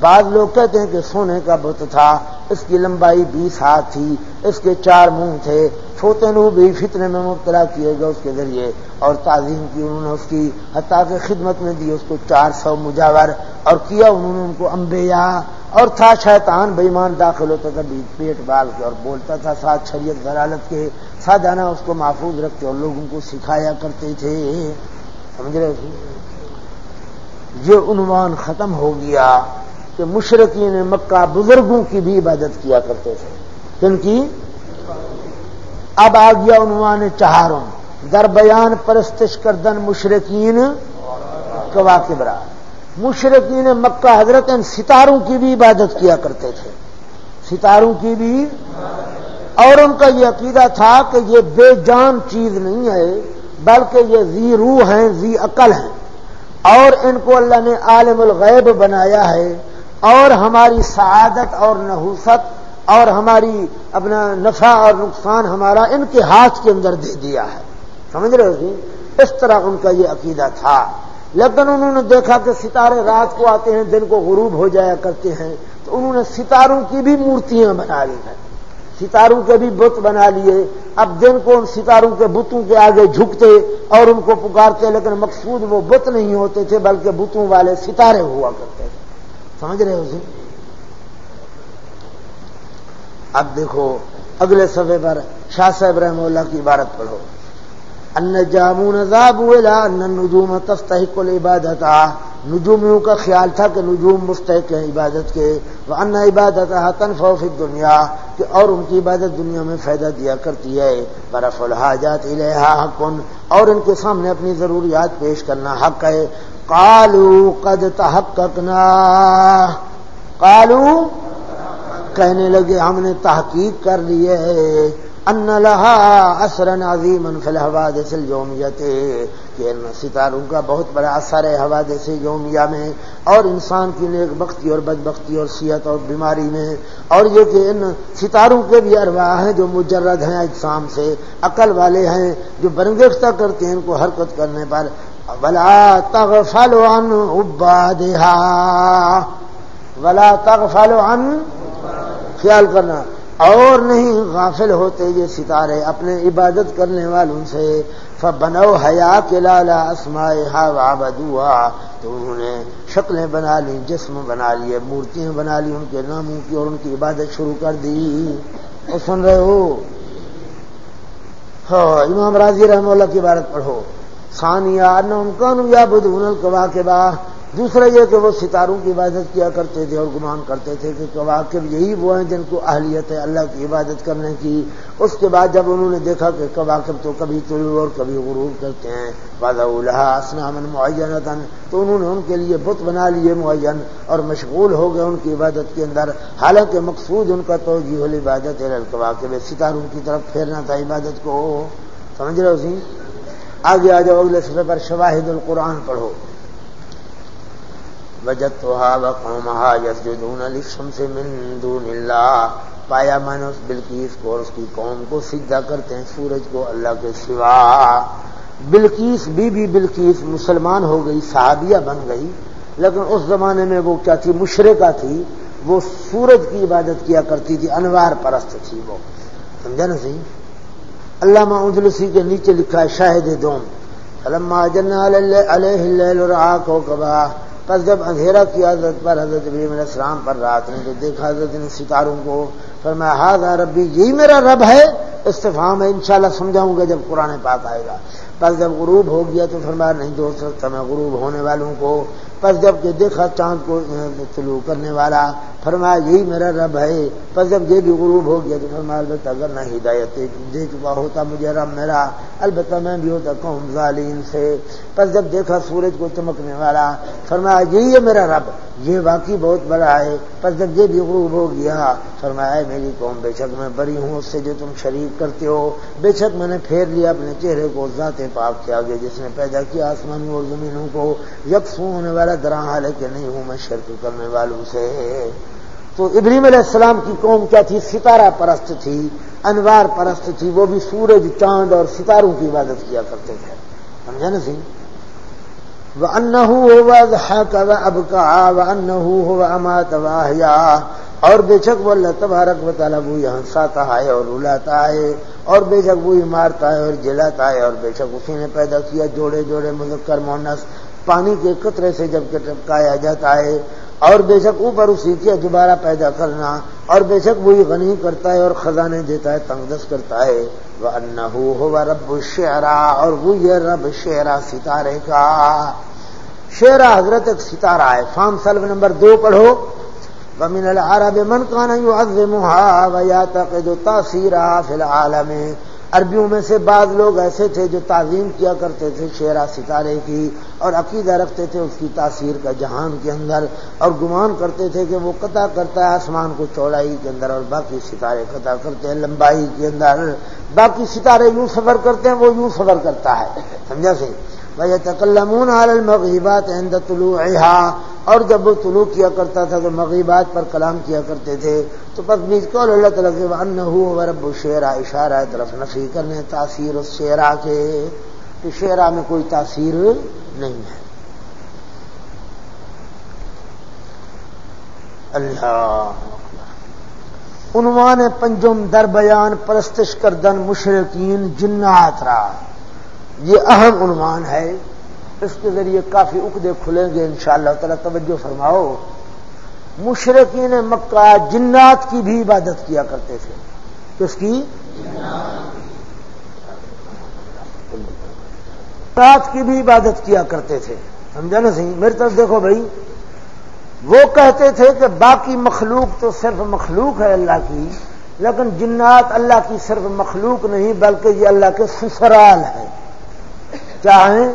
بعض لوگ کہتے ہیں کہ سونے کا بت تھا، اس کی لمبائی بیس ہاتھ تھی، اس کے چار منہ تھے چھوٹے نو بھی فتنے میں مبتلا کیے گئے اس کے ذریعے، اور تعظیم کی انہوں نے اس کی، حتیٰ کہ خدمت میں دی اس کو چار سو مجاور، اور کیا انہوں نے ان کو امبیا اور تھا شیطان بےمان داخل ہوتا تھا پیٹ بال کے، اور بولتا تھا ساتھ شریعت ضرالت کے سادانہ اس کو محفوظ رکھتے، اور لوگوں کو سکھایا کرتے تھے۔ سمجھ رہے تھے؟ یہ عنوان ختم ہو گیا کہ مشرقین مکہ بزرگوں کی بھی عبادت کیا کرتے تھے۔ کن کی؟ اب آ گیا عنوان چہاروں۔ در بیان پرستش کردن مشرقین کوا کبرا مشرقین مکہ حضرت ان ستاروں کی بھی عبادت کیا کرتے تھے۔ ستاروں کی بھی۔ اور ان کا یہ عقیدہ تھا کہ یہ بے جان چیز نہیں ہے۔ بلکہ یہ زی روح ہیں زی عقل ہیں۔ اور ان کو اللہ نے عالم الغیب بنایا ہے۔ اور ہماری سعادت اور نحوست اور ہماری اپنا نفع اور نقصان ہمارا ان کے ہاتھ کے اندر دے دیا ہے۔ سمجھ رہے ہو جی؟ اس طرح ان کا یہ عقیدہ تھا۔ لیکن انہوں نے دیکھا کہ ستارے رات کو آتے ہیں، دن کو غروب ہو جایا کرتے ہیں۔ تو انہوں نے ستاروں کی بھی مورتیاں بنا لی ہیں۔ ستاروں کے بھی بت بنا لیے۔ اب دن کو ان ستاروں کے بتوں کے آگے جھکتے اور ان کو پکارتے، لیکن مقصود وہ بت نہیں ہوتے تھے، بلکہ بتوں والے ستارے ہوا کرتے تھے۔ سمجھ رہے ہو جی؟ اب دیکھو، اگلے صفحے پر شاہ صاحب رحم اللہ کی عبارت پڑھو۔ ان جامون ان نجوم تستحق العبادت نجومیوں کا خیال تھا کہ نجوم مستحق ہیں عبادت کے. وہ ان عبادت تنفع فی دنیا کہ اور ان کی عبادت دنیا میں فائدہ دیا کرتی ہے. برف الحاجات الحا حقن اور ان کے سامنے اپنی ضروریات پیش کرنا حق ہے. کالو قد تحققنا. کالو کہنے لگے ہم نے تحقیق کر لیے ان لہا اثر عظیم فی الحوادث الجومیت کہ ان ستاروں کا بہت بڑا اثر ہے حوادث یومیہ میں اور انسان کی نیک بختی اور بدبختی اور صحت اور بیماری میں. اور یہ کہ ان ستاروں کے بھی ارواح ہیں جو مجرد ہیں اجسام سے، عقل والے ہیں جو برنگیختہ کرتے ہیں ان کو حرکت کرنے پر. ولا تغفل عن عبادها۔ ولا تغفل عن خیال کرنا۔ اور نہیں غافل ہوتے یہ ستارے اپنے عبادت کرنے والوں سے۔ بنو حیا کے لالا اسمائے ہا بدوا تو انہوں نے شکلیں بنا لی جسم بنا لیے، مورتیاں بنا لی ان کے ناموں کی اور ان کی عبادت شروع کر دی۔ اور سن رہے ہو؟ ہاں امام راضی رحم اللہ کی عبارت پڑھو۔ ثانیہ کانو یا بدھ القوا کے بعد دوسرا یہ کہ وہ ستاروں کی عبادت کیا کرتے تھے اور گمان کرتے تھے کہ کواقب یہی وہ ہیں جن کو اہلیت ہے، اللہ کی عبادت کرنے کی۔ اس کے بعد جب انہوں نے دیکھا کہ کواقب تو کبھی طلوع اور کبھی غروب کرتے ہیں۔ بادہ الحا اسنام معین تو انہوں نے ان کے لیے بت بنا لیے معین اور مشغول ہو گئے ان کی عبادت کے اندر۔ حالانکہ مقصود ان کا تو جی عبادت ہے کواقب ستاروں کی طرف پھیرنا تھا عبادت کو۔ سمجھ رہے ہو سی آگے آ جاؤ، اگلے سفر پر شواہد القرآن پڑھو۔ سے من دون اللہ پایا میں نے اس بلکیس کو اور اس کی قوم کو سیدھا کرتے ہیں، سورج کو اللہ کے سوا. بلکیس بی بی بلکیس مسلمان ہو گئی، صحابیہ بن گئی، لیکن اس زمانے میں وہ کیا تھی، مشرقہ تھی. وہ سورج کی عبادت کیا کرتی تھی، انوار پرست تھی وہ. سمجھا نا سی علامہ اجلسی کے نیچے لکھا ہے، شاہد دوم. علما جن علیہ کو کبا پس جب اندھیرا کیا حضرت پر، حضرت ابراہیم علیہ السلام پر رات نے تو دیکھا، حضرت نے ستاروں کو فرمایا ہاض ربی، یہی میرا رب ہے؟ استفام ہے انشاءاللہ سمجھاؤں گا جب قرآن پاک آئے گا۔ پس جب غروب ہو گیا تو فرمایا، نہیں دوست سکتا میں غروب ہونے والوں کو پس جبکہ دیکھا چاند کو طلوع کرنے والا، فرمایا یہی میرا رب ہے۔ پس جب یہ بھی غروب ہو گیا تو فرمایا البتہ اگر نہ ہدایت دے چکا ہوتا مجھے رب میرا۔ البتہ میں بھی ہوتا قوم ظالین سے۔ پس جب دیکھا سورج کو چمکنے والا، فرمایا یہی ہے میرا رب، یہ واقعی بہت بڑا ہے۔ پس جب یہ بھی غروب ہو گیا، فرمایا میری قوم، بے شک میں بری ہوں اس سے جو تم شریک کرتے ہو۔ بے شک میں نے پھیر لیا اپنے چہرے کو ذات پاک کے آگے جس نے پیدا کیا آسمانوں اور زمینوں کو۔ یکسو ہونے والا درا حال ہے کہ نہیں ہوں میں شرک کرنے والوں سے۔ تو ابراہیم علیہ السلام کی قوم کیا تھی؟ ستارہ پرست تھی، انوار پرست تھی، وہ بھی سورج، چاند اور ستاروں کی عبادت کیا کرتے تھے۔ سمجھا نا سی وہ ان اب کا وہ ان ہو امات واہیا اور بے شک وہ اللہ تبارک و تعالیٰ وہ یہاں ساتا ہے اور رلاتا ہے اور بے شک وہی مارتا ہے اور جلاتا ہے اور بے شک اسی نے پیدا کیا جوڑے جوڑے مذکر مونس پانی کے قطرے سے جبکہ ٹپکایا جاتا ہے، اور بے شک اوپر اسی کے دوبارہ پیدا کرنا، اور بے شک وہی غنی کرتا ہے اور خزانے دیتا ہے تنگدس کرتا ہے۔ وہ ان ہو رب شعرا اور وہ یہ رب شعرا ستارے کا۔ شعرا حضرت ایک ستارہ ہے۔ فام سلب نمبر دو پڑھو۔ ومن العرب من كان يعظمها ويعتقد تاثيرها في العالم۔ عربیوں میں سے بعض لوگ ایسے تھے جو تعظیم کیا کرتے تھے شیرا ستارے کی اور عقیدہ رکھتے تھے اس کی تاثیر کا جہان کے اندر اور گمان کرتے تھے کہ وہ قطع کرتا ہے آسمان کو چوڑائی کے اندر اور باقی ستارے قطع کرتے ہیں لمبائی کے اندر۔ باقی ستارے یوں سفر کرتے ہیں، وہ یوں سفر کرتا ہے۔ سمجھا سے بھائی تکلمون عال المغیبات عند طلوعها۔ اور جب وہ طلوع کیا کرتا تھا تو مغیبات پر کلام کیا کرتے تھے۔ تو پس کو اللہ تعالیٰ کے ان رب شعرا اشارہ طرف نفی کرنے تاثیر اس شعرا کے کہ شعرا میں کوئی تاثیر نہیں ہے۔ اللہ۔ عنوان پنجم در بیان پرستش کردن مشرقین جنات را۔ یہ اہم عنوان ہے۔ اس کے ذریعے کافی اکدے کھلیں گے انشاءاللہ شاء اللہ تعالی، توجہ فرماؤ۔ مشرقین مکہ جنات کی بھی عبادت کیا کرتے تھے کس کی؟ جنات کی بھی عبادت کیا کرتے تھے سمجھا نا سی؟ میری طرف دیکھو بھائی، وہ کہتے تھے کہ باقی مخلوق تو صرف مخلوق ہے اللہ کی، لیکن جنات اللہ کی صرف مخلوق نہیں، بلکہ یہ اللہ کے سسرال ہے چاہیں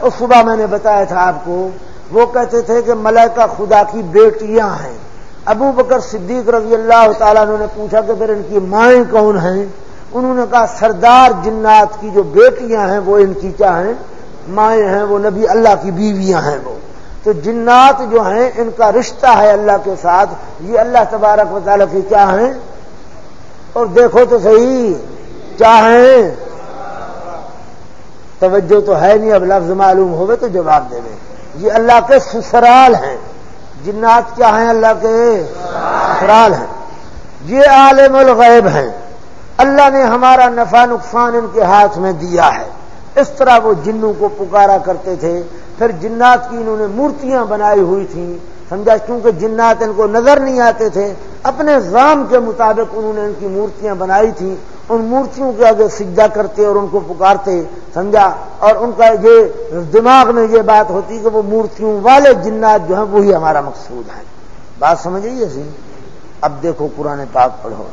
اور صبح میں نے بتایا تھا آپ کو وہ کہتے تھے کہ ملائکہ خدا کی بیٹیاں ہیں۔ ابو بکر صدیق رضی اللہ تعالیٰ نے پوچھا کہ پھر ان کی مائیں کون ہیں؟ انہوں نے کہا سردار جنات کی جو بیٹیاں ہیں وہ ان کی کیا ہیں؟ مائیں ہیں، وہ نبی اللہ کی بیویاں ہیں وہ۔ تو جنات جو ہیں، ان کا رشتہ ہے اللہ کے ساتھ۔ یہ اللہ تبارک و تعالیٰ کی کیا ہیں؟ اور دیکھو تو صحیح چاہیں توجہ تو ہے نہیں، اب لفظ معلوم ہوئے تو جواب دے دیں۔ یہ اللہ کے سسرال ہیں۔ جنات کیا ہیں اللہ کے؟ سسرال ہیں۔ یہ عالم الغیب ہیں۔ اللہ نے ہمارا نفع نقصان ان کے ہاتھ میں دیا ہے۔ اس طرح وہ جنوں کو پکارا کرتے تھے۔ پھر جنات کی انہوں نے مورتیاں بنائی ہوئی تھیں۔ سمجھا؟ کیونکہ جنات ان کو نظر نہیں آتے تھے۔ اپنے غام کے مطابق انہوں نے ان کی مورتیاں بنائی تھیں۔ ان مورتیوں کے آگے سجدہ کرتے اور ان کو پکارتے، سمجھا؟ اور ان کا یہ دماغ میں یہ بات ہوتی کہ وہ مورتیوں والے جنات جو ہیں، وہی ہمارا مقصود ہے۔ بات سمجھیے سی جی؟ اب دیکھو قرآن پاک پڑھو۔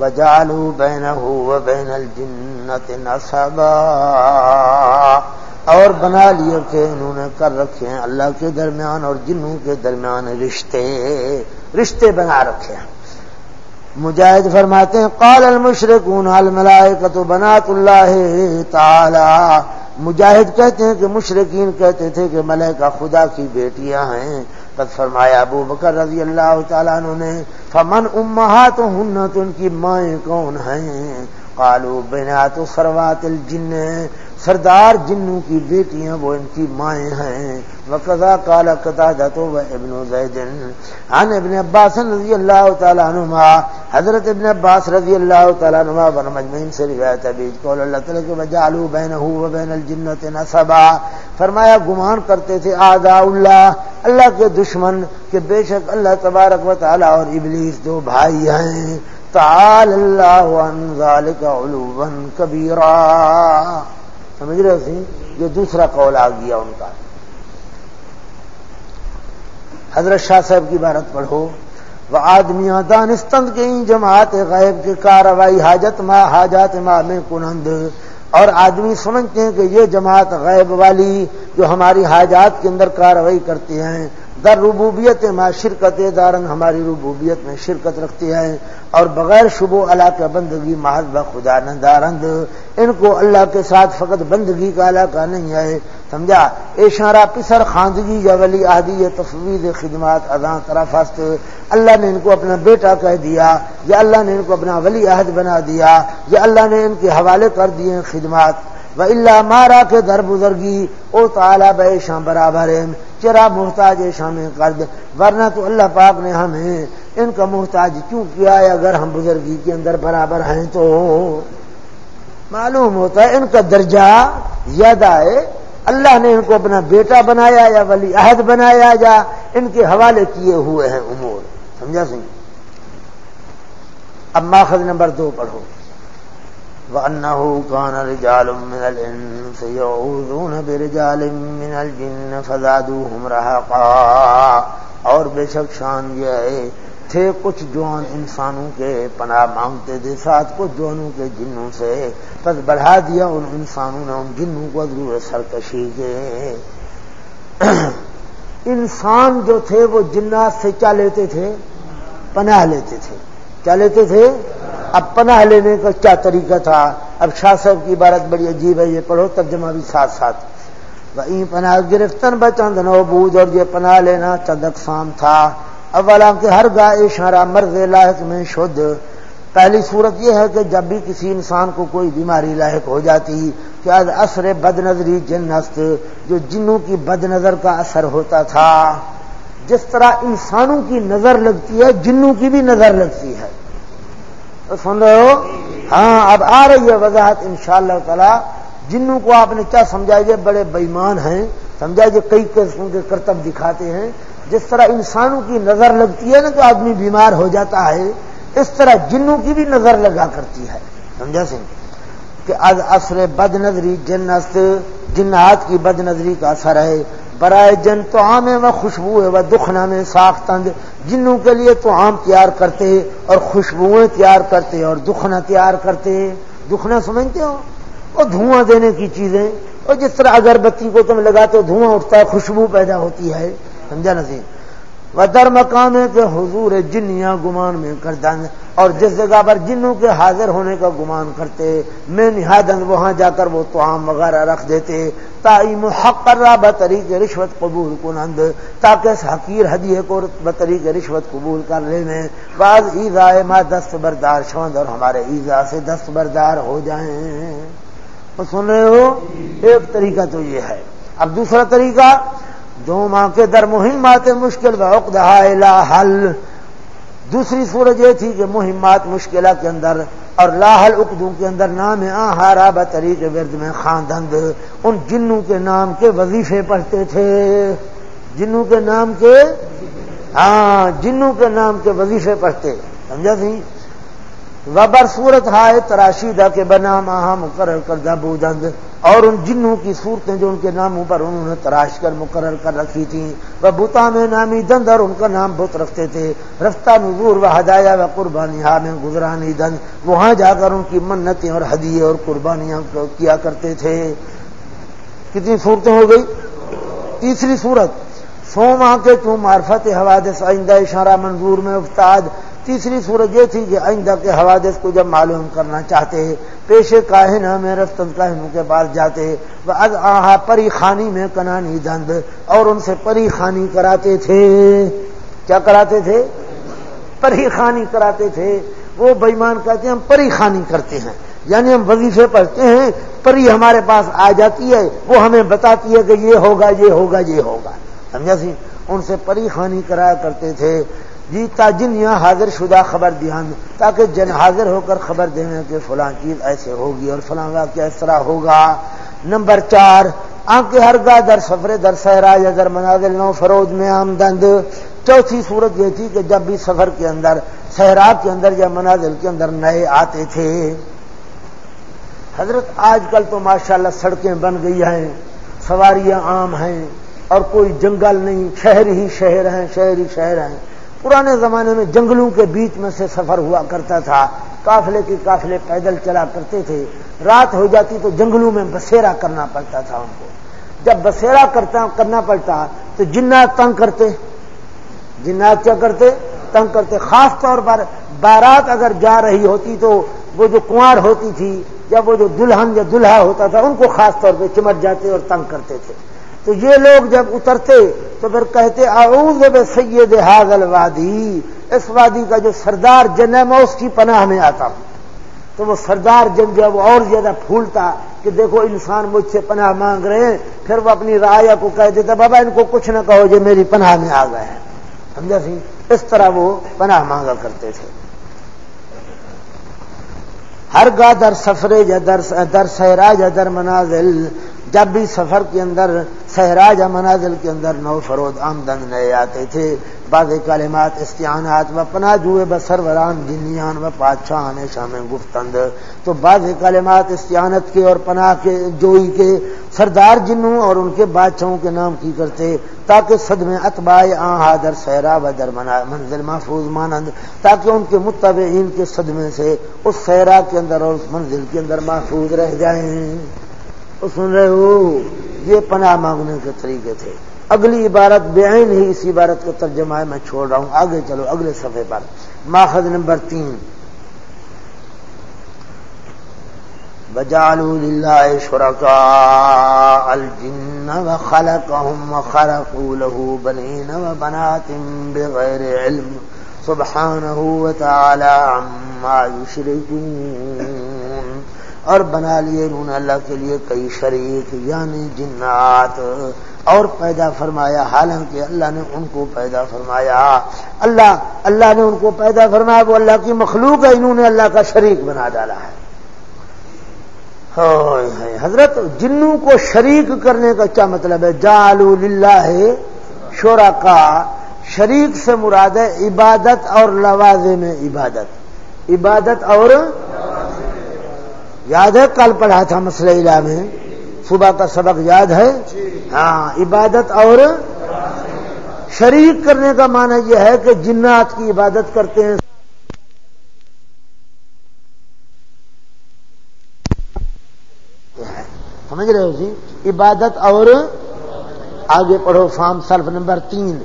وجالو بین ہو بین الجنت نصبا اور بنا لیے کہ انہوں نے کر رکھے ہیں اللہ کے درمیان اور جنوں کے درمیان رشتے۔ رشتے بنا رکھے ہیں۔ مجاہد فرماتے ہیں، قال المشرکون، الملائکۃ، بنات اللہ تعالی۔ مجاہد کہتے ہیں کہ مشرقین کہتے تھے کہ ملائکہ خدا کی بیٹیاں ہیں۔ پس فرمایا ابو بکر رضی اللہ تعالیٰ عنہ نے، فمن امہات ہن تو ان کی مائیں کون ہیں؟ قالو بنات سروات الجن۔ سردار جنوں کی بیٹیاں وہ ان کی مائیں ہیں۔ وقضا کالا قطع جاتو و ابن زید عن ابن عباس رضی اللہ تعالیٰ عنہ حضرت ابن عباس رضی اللہ تعالیٰ عنہ بن مجمعین سے روایت عبید قول اللہ تعالیٰ کہ وجعلوا بینہو و بین الجنت نصبا فرمایا، گمان کرتے تھے آدھا اللہ۔ اللہ کے دشمن کہ بے شک اللہ تبارک و تعالیٰ اور ابلیس دو بھائی ہیں۔ تعال اللہ عن ذالک علوبا کبیرا۔ سمجھ رہے سی؟ یہ دوسرا قول آ گیا ان کا۔ حضرت شاہ صاحب کی بارت پڑھو، وہ آدمیاں دانستند کے جماعت غیب کے کاروائی حاجت ماں حاجات ماں میں کنند، اور آدمی سمجھتے ہیں کہ یہ جماعت غیب والی جو ہماری حاجات کے اندر کاروائی کرتے ہیں، در ربوبیت ما شرکت دارن ہماری ربوبیت میں شرکت رکھتے ہیں۔ اور بغیر شبو اللہ کا بندگی محض بخدا نہ ان کو اللہ کے ساتھ فقط بندگی کا علاقہ نہیں ہے۔ سمجھا؟ اشارہ پسر خاندگی یا ولی عہدی یہ تصویر خدمات اذاں طرف اللہ نے ان کو اپنا بیٹا کہہ دیا، یا اللہ نے ان کو اپنا ولی عہد بنا دیا، یا اللہ نے ان کے حوالے کر دیے خدمات۔ و اللہ مارا کے در بزرگی او تعالیٰ بے شام برابر چرا محتاج شام قرض، ورنہ تو اللہ پاک نے ہمیں ان کا محتاج کیوں کیا ہے؟ اگر ہم بزرگی کے اندر برابر ہیں تو معلوم ہوتا ہے ان کا درجہ زیادہ ہے۔ اللہ نے ان کو اپنا بیٹا بنایا یا ولی عہد بنایا یا ان کے حوالے کیے ہوئے ہیں امور۔ سمجھا سنگھ اب ماخذ نمبر دو پڑھو۔ وأنه كان رجال من الإنس يعوذون برجال من الجن فزادوهم رهقا اور بے شک شان یہ ہے تھے، کچھ جوان انسانوں کے پناہ مانگتے تھے، ساتھ کچھ جوانوں کے جنوں سے پس بڑھا دیا ان انسانوں نے، ان جنوں کو ضرور سرکشی کے۔ [clears throat] انسان جو تھے، وہ جنات سے کیا لیتے تھے؟ پناہ لیتے تھے۔ کیا لیتے تھے؟ اب پناہ لینے کا کیا طریقہ تھا؟ اب شاہ صاحب کی عبارت بڑی عجیب ہے، یہ پڑھو ترجمہ بھی ساتھ ساتھ۔ وہیں پناہ گرفتن بچند نو بوجھ، اور یہ پناہ لینا چند اقسام تھا۔ اولا کہ ہر گائے اشارہ مرض لاحق میں شدھ پہلی صورت یہ ہے کہ جب بھی کسی انسان کو کوئی بیماری لاحق ہو جاتی، کہ اثر بد نظری جن جو جنوں کی بد نظر کا اثر ہوتا تھا۔ جس طرح انسانوں کی نظر لگتی ہے، جنوں کی بھی نظر لگتی ہے۔ تو سن رہے ہو؟ ہاں اب آ رہی ہے وضاحت ان شاء اللہ تعالی۔ جنوں کو آپ نے کیا سمجھایا بڑے بےمان ہیں۔ سمجھا؟ کئی قسم کے کرتب دکھاتے ہیں۔ جس طرح انسانوں کی نظر لگتی ہے نا تو آدمی بیمار ہو جاتا ہے، اس طرح جنوں کی بھی نظر لگا کرتی ہے۔ سمجھا سنگھ؟ کہ از اثر بد نظری جنت، جنات کی بد نظری کا اثر ہے۔ برائے جن تو عام ہے خوشبو ہے وہ دکھنا میں ساختند جنوں کے لیے تو عام تیار کرتے اور خوشبوئیں تیار کرتے اور دکھنا تیار کرتے دکھنا سمجھتے ہو؟ وہ دھواں دینے کی چیزیں۔ اور جس طرح اگربتی کو تم لگاتے ہو، دھواں اٹھتا ہے، خوشبو پیدا ہوتی ہے۔ سمجھا نظیر وہ در مقام ہے کہ حضور جنیاں گمان میں کر دن اور جس جگہ پر جنوں کے حاضر ہونے کا گمان کرتے، میں نہادن وہاں جا کر وہ توام وغیرہ رکھ دیتے۔ تائی محق کر رہا بطریق رشوت قبول کنند، تاکہ اس حقیر ہدیے کو بطریق رشوت قبول کر لینے بعض ایزا ماں دست بردار شوند اور ہمارے ایزا سے دست بردار ہو جائیں۔ تو سن رہے ہو؟ ایک طریقہ تو یہ ہے۔ اب دوسرا طریقہ دو ماہ کے در مہمات مشکل وقت حل۔ دوسری صورت یہ تھی کہ مہمات مشکلہ کے اندر اور لاہل اقدوں کے اندر نام آہارا بطریق ورد میں خاندند۔ ان جنوں کے نام کے وظیفے پڑھتے تھے۔ جنوں کے نام کے ہاں جنوں کے نام کے وظیفے پڑھتے، سمجھا سی؟ وبر صورت ہائے تراشیدہ کے بنا ماہ مقرر کردہ بودند۔ اور ان جنوں کی صورتیں جو ان کے ناموں پر انہوں نے تراش کر، مقرر کر رکھی تھیں، وہ بتا میں نامی دند اور ان کا نام بت رکھتے تھے۔ رفتہ نظور و ہدایا و قربانی ہا میں گزرانی دند، وہاں جا کر ان کی منتیں اور ہدیے اور قربانیاں کیا کرتے تھے۔ کتنی صورتیں ہو گئی؟ تیسری صورت سو ماہ کے تم معرفت حوادث آئندہ اشارہ منظور میں افتاد۔ تیسری صورت یہ تھی کہ آئندہ کے حوادث کو جب معلوم کرنا چاہتے پیشے کاہن میں، رفتن کاہنوں کے پاس جاتے وہ از آہا پری خانی میں کنانی دند اور ان سے پری خانی کراتے تھے۔ کیا کراتے تھے؟ پری خانی کراتے تھے۔ وہ بےمان کہتے ہیں، ہم پری خانی کرتے ہیں۔ یعنی ہم وظیفے پڑھتے ہیں، پری ہمارے پاس آ جاتی ہے، وہ ہمیں بتاتی ہے کہ یہ ہوگا یہ ہوگا یہ ہوگا۔ سمجھا سی؟ ان سے پری خانی کرایا کرتے تھے۔ جی تاجن یہاں حاضر شدہ خبر دھیان تاکہ جن حاضر ہو کر خبر دینے کہ فلاں چیز ایسے ہوگی اور فلاں واقعہ اس طرح ہوگا۔ نمبر چار آنکھ ہر گاہ در سفر در سہراج در منازل نو فروج میں آمدند۔ چوتھی صورت یہ تھی کہ جب بھی سفر کے اندر، صحرا کے اندر یا منازل کے اندر نئے آتے تھے۔ حضرت آج کل تو ماشاءاللہ سڑکیں بن گئی ہیں، سواریاں عام ہیں اور کوئی جنگل نہیں، شہر ہی شہر ہیں، شہر ہی شہر ہیں۔ پرانے زمانے میں جنگلوں کے بیچ میں سے سفر ہوا کرتا تھا، قافلے کے قافلے پیدل چلا کرتے تھے۔ رات ہو جاتی تو جنگلوں میں بسیرا کرنا پڑتا تھا ان کو۔ جب بسیرا کرتا، کرنا پڑتا تو جنات تنگ کرتے۔ جنات کیا کرتے؟ تنگ کرتے۔ خاص طور پر بارات اگر جا رہی ہوتی تو وہ جو کنوار ہوتی تھی جب وہ جو دلہن یا دلہا ہوتا تھا، ان کو خاص طور پہ چمٹ جاتے اور تنگ کرتے تھے۔ تو یہ لوگ جب اترتے تو پھر کہتے، اعوذ بے سید حاضل وادی اس وادی کا جو سردار جن ہے، میں اس کی پناہ میں آتا ہوں۔ تو وہ سردار جن جو وہ اور زیادہ پھولتا کہ دیکھو، انسان مجھ سے پناہ مانگ رہے ہیں۔ پھر وہ اپنی رایا کو کہہ دیتا، بابا، ان کو کچھ نہ کہو جو میری پناہ میں آ گئے ہیں۔ سمجھا سی؟ اس طرح وہ پناہ مانگا کرتے تھے۔ ہر گاہ در سفرے یا در سہرا یا در منازل جب بھی سفر کے اندر، سہراج منازل کے اندر نو فرود آمدن نئے آتے تھے، بعض کلمات استعانات و پناہ جوئے بسروران جنیان و پادشاہ ہمیشہ میں گفتند۔ تو بعض کلمات استعانت کے اور پناہ کے، جوئی کے سردار جنوں اور ان کے بادشاہوں کے نام کی کرتے، تاکہ صد میں اتباع آہا در سہرا و در منزل محفوظ مانند، تاکہ ان کے متبعین کے صدمے سے اس سہرا کے اندر اور اس منزل کے اندر محفوظ رہ جائیں۔ سن رہے ہو، یہ پناہ مانگنے کے طریقے تھے۔ اگلی عبارت بے ہی اس عبارت کا ترجمہ ہے، میں چھوڑ رہا ہوں۔ آگے چلو، اگلے صفحے پر۔ ماخذ نمبر تین۔ بجالو للہ شرکا الجن و خلقهم و له بنین و بغیر علم سبحانه وتعالى عما يشركون اور بنا لیے انہوں نے اللہ کے لیے کئی شریک یعنی جنات۔ اور پیدا فرمایا، حالانکہ اللہ نے ان کو پیدا فرمایا۔ اللہ اللہ نے ان کو پیدا فرمایا، وہ اللہ کی مخلوق ہے، انہوں نے اللہ کا شریک بنا ڈالا ہے۔ حضرت، جنوں کو شریک کرنے کا کیا مطلب ہے؟ جالو ہے شورا کا شریک سے مراد ہے عبادت اور لوازے میں عبادت۔ عبادت اور یاد ہے کل پڑھا تھا مسئلہ علا میں؟ صبح کا سبق یاد ہے؟ ہاں عبادت اور شریک کرنے کا معنی یہ ہے کہ جنات کی عبادت کرتے ہیں۔ سمجھ رہے ہو جی؟ عبادت اور آگے پڑھو فارم صرف نمبر تین۔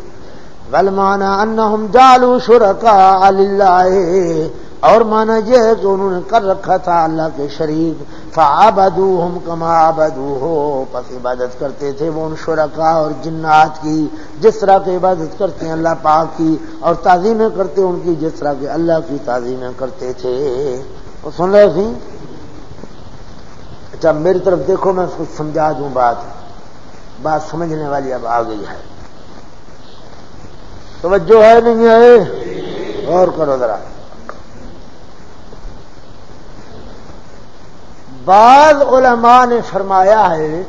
ولمانا ان جالو شرکا اللہ اور مانا یہ ہے کہ انہوں نے کر رکھا تھا اللہ کے شریک فعبدو ہم کما آبدو ہو پس عبادت کرتے تھے وہ ان شرکا اور جنات کی، جس طرح کی عبادت کرتے ہیں اللہ پاک کی، اور تعظیمیں کرتے ان کی، جس طرح کے اللہ کی تعظیمیں کرتے تھے۔ وہ سن رہے تھے اچھا میری طرف دیکھو، میں اس کو سمجھا دوں بات۔ بات سمجھنے والی اب آ گئی ہے۔ توجہ ہے نہیں ہے؟ اور کرو ذرا۔ بعض علماء نے فرمایا ہے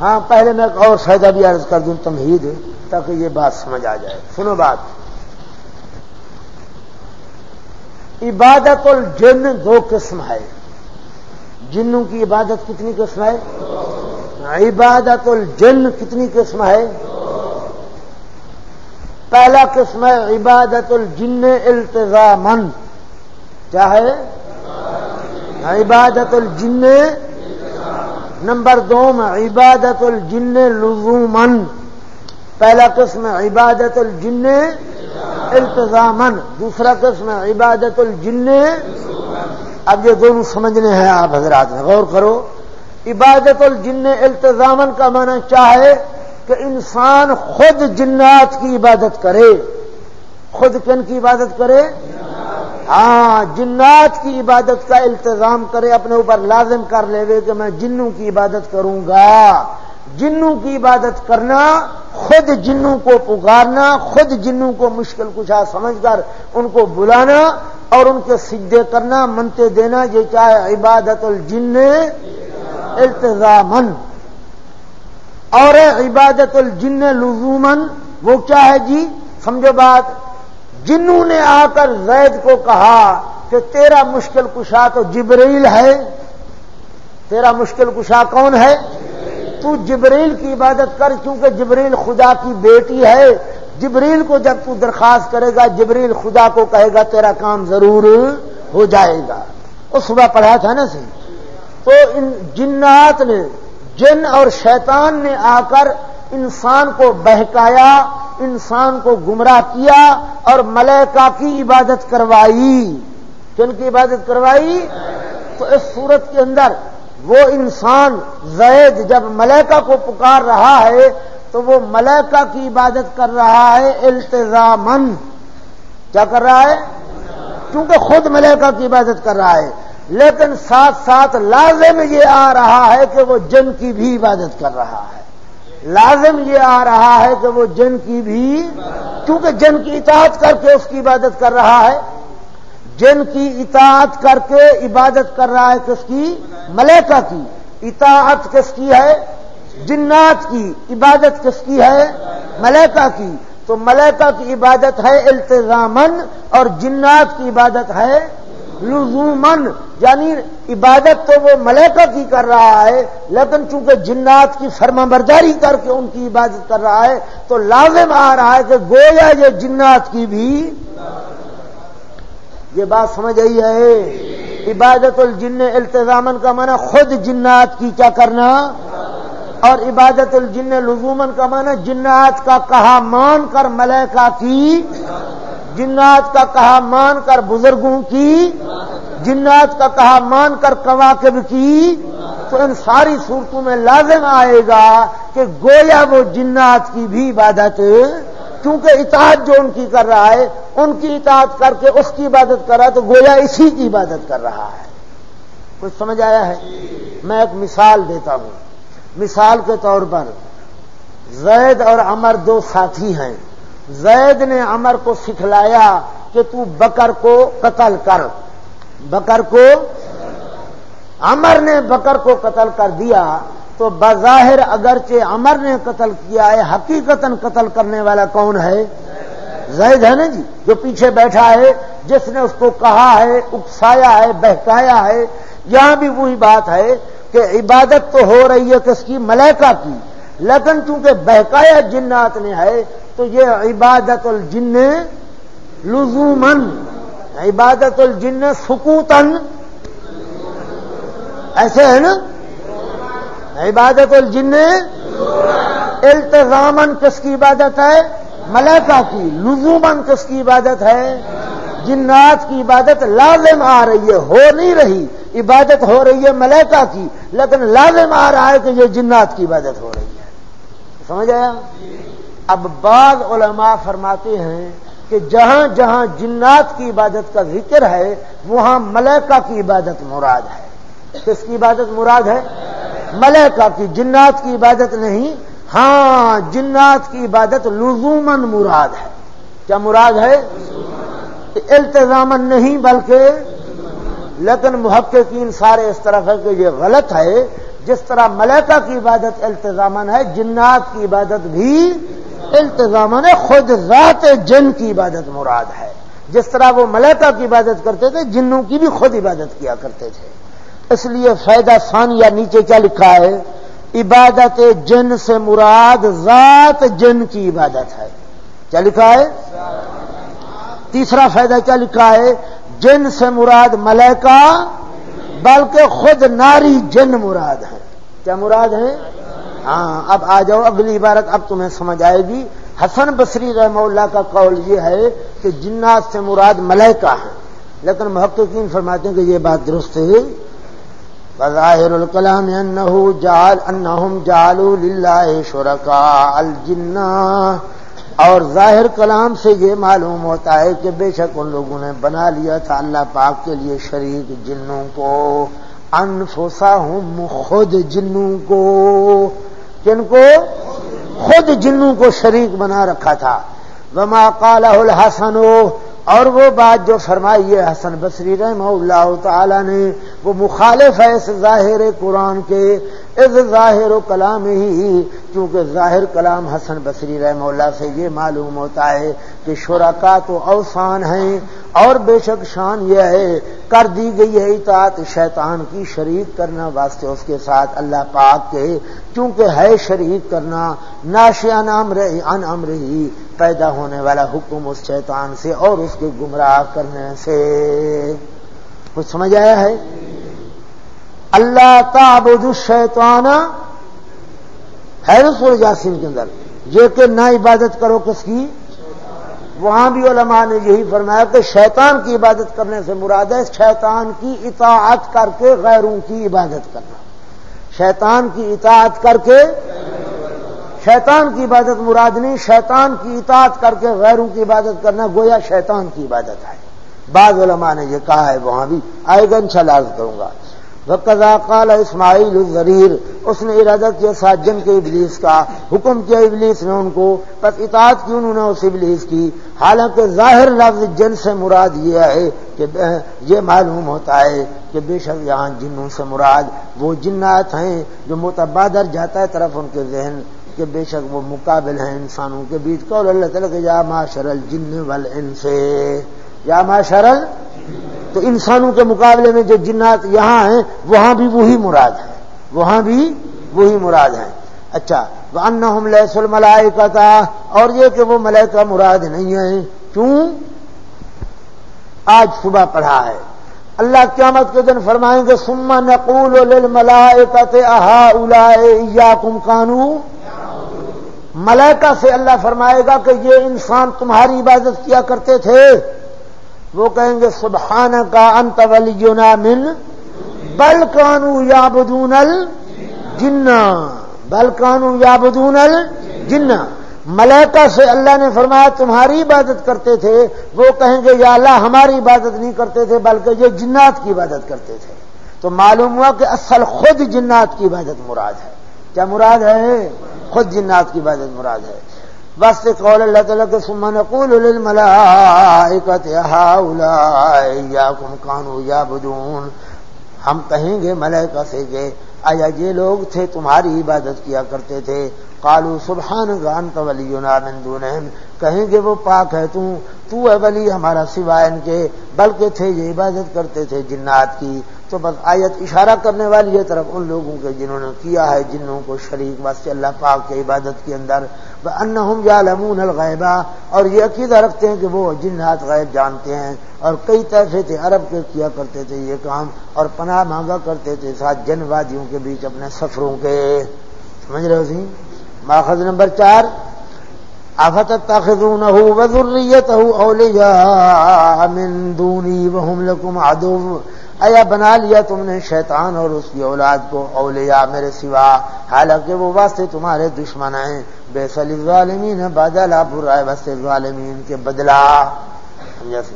ہاں پہلے میں ایک اور فائدہ بھی عرض کر دوں، تمہید تاکہ یہ بات سمجھ آ جائے۔ سنو بات۔ عبادت الجن دو قسم ہے۔ جنوں کی عبادت کتنی قسم ہے؟ عبادت الجن کتنی قسم ہے؟ پہلا قسم ہے عبادت الجن التظامن کیا ہے؟ عبادت الجن نمبر دو میں عبادت الجن لزومن پہلا قسم عبادت الجن التظامن دوسرا قسم عبادت الجن۔ اب یہ دونوں سمجھنے ہیں آپ حضرات میں۔ غور کرو۔ عبادت الجن التظامن کا معنی چاہے کہ انسان خود جنات کی عبادت کرے۔ خود کن کی عبادت کرے؟ ہاں جنات کی عبادت کا التظام کرے، اپنے اوپر لازم کر لے کہ میں جنوں کی عبادت کروں گا۔ جنوں کی عبادت کرنا، خود جنوں کو پکارنا، خود جنوں کو مشکل کچھ سمجھ کر ان کو بلانا اور ان کے سجدے کرنا، منتے دینا، یہ چاہے عبادت الجن التظامن اور عبادت الجن لزومن وہ کیا ہے جی؟ سمجھو بات جنہوں نے آ کر زید کو کہا کہ تیرا مشکل کشا تو جبریل ہے۔ تیرا مشکل کشا کون ہے؟ تو جبریل کی عبادت کر کیونکہ جبریل خدا کی بیٹی ہے۔ جبریل کو جب تو درخواست کرے گا، جبریل خدا کو کہے گا، تیرا کام ضرور ہو جائے گا۔ وہ صبح پڑھا تھا نا سی تو ان جنات نے، جن اور شیطان نے آ کر انسان کو بہکایا، انسان کو گمراہ کیا اور ملیکا کی عبادت کروائی۔ کن کی عبادت کروائی؟ تو اس صورت کے اندر وہ انسان زید جب ملیکا کو پکار رہا ہے، تو وہ ملیکا کی عبادت کر رہا ہے التظامن کیا کر رہا ہے؟ کیونکہ خود ملیکا کی عبادت کر رہا ہے۔ لیکن ساتھ ساتھ لازم یہ آ رہا ہے کہ وہ جن کی بھی عبادت کر رہا ہے۔ لازم یہ آ رہا ہے کہ وہ جن کی بھی کیونکہ جن کی اطاعت کر کے اس کی عبادت کر رہا ہے، جن کی اطاعت کر کے عبادت کر رہا ہے کس کی؟ ملیکا کی۔ اطاعت کس کی ہے؟ جنات کی۔ عبادت کس کی ہے؟ ملیکا کی۔ تو ملیکا کی عبادت ہے التظامن اور جنات کی عبادت ہے لزومن یعنی عبادت تو وہ ملیکہ کی کر رہا ہے، لیکن چونکہ جنات کی فرما برداری کر کے ان کی عبادت کر رہا ہے، تو لازم آ رہا ہے کہ گویا یہ جنات کی بھی یہ بات سمجھ آئی ہے۔ عبادت الجن التظامن کا معنی خود جنات کی کیا کرنا، اور عبادت الجن لزومن کا معنی جنات کا کہا مان کر ملیکہ کی جنات کا کہا مان کر بزرگوں کی، جنات کا کہا مان کر کواقب کی، تو ان ساری صورتوں میں لازم آئے گا کہ گویا وہ جنات کی بھی عبادت، کیونکہ اطاعت جو ان کی کر رہا ہے، ان کی اطاعت کر کے اس کی عبادت کر رہا ہے، تو گویا اسی کی عبادت کر رہا ہے۔ کچھ سمجھ آیا ہے؟ میں ایک مثال دیتا ہوں۔ مثال کے طور پر زید اور امر دو ساتھی ہیں۔ زید نے امر کو سکھلایا کہ تو بکر کو قتل کر۔ بکر کو؟ امر نے بکر کو قتل کر دیا تو بظاہر اگرچہ امر نے قتل کیا ہے حقیقت قتل کرنے والا کون ہے؟ زید ہے نا جی جو پیچھے بیٹھا ہے، جس نے اس کو کہا ہے، اکسایا ہے، بہکایا ہے۔ یہاں بھی وہی بات ہے کہ عبادت تو ہو رہی ہے، کس کی؟ ملیکا کی۔ لیکن چونکہ بہکایا جنات نے ہے، تو یہ عبادت الجن لزومن عبادت الجن سکوتن ایسے ہے نا؟ عبادت الجن التظامن کس کی عبادت ہے؟ ملیکا کی لزومن کس کی عبادت ہے؟ جنات کی عبادت لازم آ رہی ہے، ہو نہیں رہی، عبادت ہو رہی ہے ملیکا کی، لیکن لازم آ رہا ہے کہ یہ جنات کی عبادت ہو رہی ہے۔ سمجھ آیا؟ اب بعض علماء فرماتے ہیں کہ جہاں جہاں جنات کی عبادت کا ذکر ہے، وہاں ملیکا کی عبادت مراد ہے۔ کس کی عبادت مراد ہے؟ ملیکا کی۔ جنات کی عبادت نہیں ہاں جنات کی عبادت لزومن مراد ہے۔ کیا مراد ہے؟ التظامن نہیں، بلکہ لیکن محققین سارے اس طرح ہے کہ یہ غلط ہے۔ جس طرح ملیکا کی عبادت التظامن ہے، جنات کی عبادت بھی التظامن ہے، خود ذات جن کی عبادت مراد ہے۔ جس طرح وہ ملیکا کی عبادت کرتے تھے، جنوں کی بھی خود عبادت کیا کرتے تھے۔ اس لیے فائدہ ثانیہ نیچے کیا لکھا ہے؟ عبادت جن سے مراد ذات جن کی عبادت ہے۔ کیا لکھا ہے؟ تیسرا فائدہ کیا لکھا ہے؟ جن سے مراد ملیکا بلکہ خود ناری جن مراد ہے کیا مراد ہے ہاں اب آ جاؤ، اگلی عبارت اب تمہیں سمجھ آئے گی۔ حسن بصری رحم اللہ کا قول یہ ہے کہ جنات سے مراد ملیکا ہے لیکن محققین فرماتے ہیں کہ یہ بات درست ہے۔ بظاہر الکلام انہو جال انہم جالو للہ شرکا الجنہ۔ اور ظاہر کلام سے یہ معلوم ہوتا ہے کہ بے شک ان لوگوں نے بنا لیا تھا اللہ پاک کے لیے شریک جنوں کو، انفسا ہوں خود جنوں کو۔ جن کو؟ خود جنوں کو شریک بنا رکھا تھا۔ وما قال الحسن۔ اور وہ بات جو فرمائی ہے حسن بصری رحمہ اللہ تعالی نے، وہ مخالف ہے اس ظاہر قرآن کے۔ اس ظاہر و کلام ہی کیونکہ ظاہر کلام حسن بصری رحمہ اللہ سے یہ معلوم ہوتا ہے کہ شرکا تو اوسان ہیں، اور بے شک شان یہ ہے، کر دی گئی ہے اطاعت شیطان کی شریک کرنا واسطے اس کے ساتھ اللہ پاک کے کیونکہ ہے شریک کرنا ناشیا نام رہی ان امر ہی پیدا ہونے والا حکم اس شیطان سے اور اس کے گمراہ کرنے سے۔ کچھ سمجھ آیا ہے؟ اللہ تعبد الشیطان ہے رسول جاسین کے اندر یہ کہ نہ عبادت کرو کس کی؟ وہاں بھی علماء نے یہی فرمایا کہ شیطان کی عبادت کرنے سے مراد ہے شیطان کی اطاعت کر کے غیروں کی عبادت کرنا۔ شیطان کی اطاعت کر کے، شیطان کی عبادت مراد نہیں، شیطان کی اطاعت کر کے غیروں کی عبادت کرنا گویا شیطان کی عبادت ہے۔ بعض علماء نے یہ کہا ہے، وہاں بھی، آئے گا ان کروں گا۔ وقضا قال اسماعیل الزریر، اس نے ارادہ کیا سات جن کے ابلیس کا، حکم کیا ابلیس نے ان کو بس اطاعت کی انہوں نے اس ابلیس کی، حالانکہ ظاہر لفظ جن سے مراد یہ ہے کہ یہ معلوم ہوتا ہے کہ بے شک یہاں جنوں سے مراد وہ جنات ہیں جو متبادر جاتا ہے طرف ان کے ذہن، کہ بے شک وہ مقابل ہیں انسانوں کے بیچ کو اور اللہ تعالیٰ کہ یا معاشر الجن والانس، یا معاشر تو انسانوں کے مقابلے میں جو جنات یہاں ہیں، وہاں بھی وہی مراد ہے وہاں بھی وہی مراد ہے اچھا وہ ان لیس الملائے تھا اور یہ کہ وہ ملائکہ مراد نہیں ہے کیوں؟ آج صبح پڑھا ہے۔ اللہ قیامت کے دن فرمائیں گے سما نقول ملائے کم کانو ملائکہ سے اللہ فرمائے گا کہ یہ انسان تمہاری عبادت کیا کرتے تھے۔ وہ کہیں گے سبحان کا انت ولینا من بل کانو یا بدون جنا بل کانو یا بدون جنا ملیکا سے اللہ نے فرمایا تمہاری عبادت کرتے تھے وہ کہیں گے یا اللہ ہماری عبادت نہیں کرتے تھے بلکہ یہ جنات کی عبادت کرتے تھے تو معلوم ہوا کہ اصل خود جنات کی عبادت مراد ہے کیا مراد ہے خود جنات کی عبادت مراد ہے بس قول اللہ تعالیٰ کے سمن کانو یا ہم کہیں گے ملائکہ سے کہ آیا یہ لوگ تھے تمہاری عبادت کیا کرتے تھے؟ کالو سبحان گان تو ولی دونہم۔ کہیں گے وہ پاک ہے تو تو ہے ولی ہمارا سوائے ان کے، بلکہ تھے یہ عبادت کرتے تھے جنات کی۔ تو بس آیت اشارہ کرنے والی ہے طرف ان لوگوں کے جنہوں نے کیا ہے جنوں کو شریک بس اللہ پاک کے عبادت کے اندر۔ ان یا لمون الغیبہ اور یہ عقیدہ رکھتے ہیں کہ وہ جنات غیب جانتے ہیں۔ اور کئی طرح تھے، عرب کے کیا کرتے تھے یہ کام، اور پناہ مانگا کرتے تھے ساتھ جن وادیوں کے بیچ اپنے سفروں کے۔ سمجھ رہے ہو سی ماخذ نمبر چار۔ آفت تاخذونه وذريته اولیاء من دونی وهم لكم عدو ایا بنا لیا تم نے شیطان اور اس کی اولاد کو؟ اولیاء میرے سوا، حالانکہ وہ واسطے تمہارے دشمن ہیں۔ بے سلی ظالمین بدلا برائے واسطے ظالمین کے بدلا سے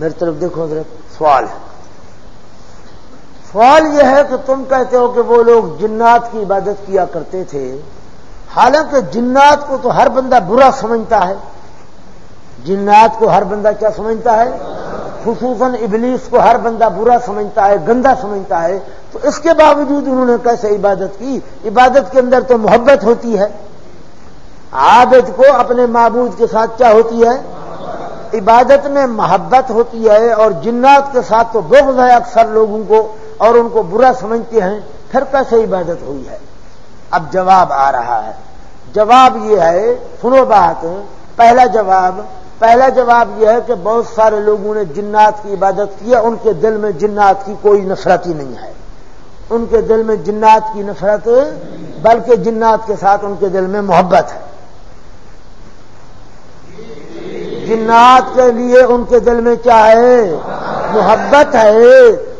میری طرف دیکھو حضرت، سوال ہے۔ سوال یہ ہے کہ تم کہتے ہو کہ وہ لوگ جنات کی عبادت کیا کرتے تھے۔ حالانکہ جنات کو تو ہر بندہ برا سمجھتا ہے۔ جنات کو ہر بندہ کیا سمجھتا ہے؟ خصوصاً ابلیس کو ہر بندہ برا سمجھتا ہے، گندا سمجھتا ہے۔ تو اس کے باوجود انہوں نے کیسے عبادت کی؟ عبادت کے اندر تو محبت ہوتی ہے۔ عابد کو اپنے معبود کے ساتھ کیا ہوتی ہے؟ عبادت میں محبت ہوتی ہے اور جنات کے ساتھ تو بغض ہے اکثر لوگوں کو اور ان کو برا سمجھتے ہیں۔ پھر کیسے عبادت ہوئی ہے؟ اب جواب آ رہا ہے۔ جواب یہ ہے، سنو بات، پہلا جواب پہلا جواب یہ ہے کہ بہت سارے لوگوں نے جنات کی عبادت کی ہے، ان کے دل میں جنات کی کوئی نفرت ہی نہیں ہے۔ ان کے دل میں جنات کی نفرت، بلکہ جنات کے ساتھ ان کے دل میں محبت ہے۔ جنات کے لیے ان کے دل میں کیا ہے؟ محبت ہے۔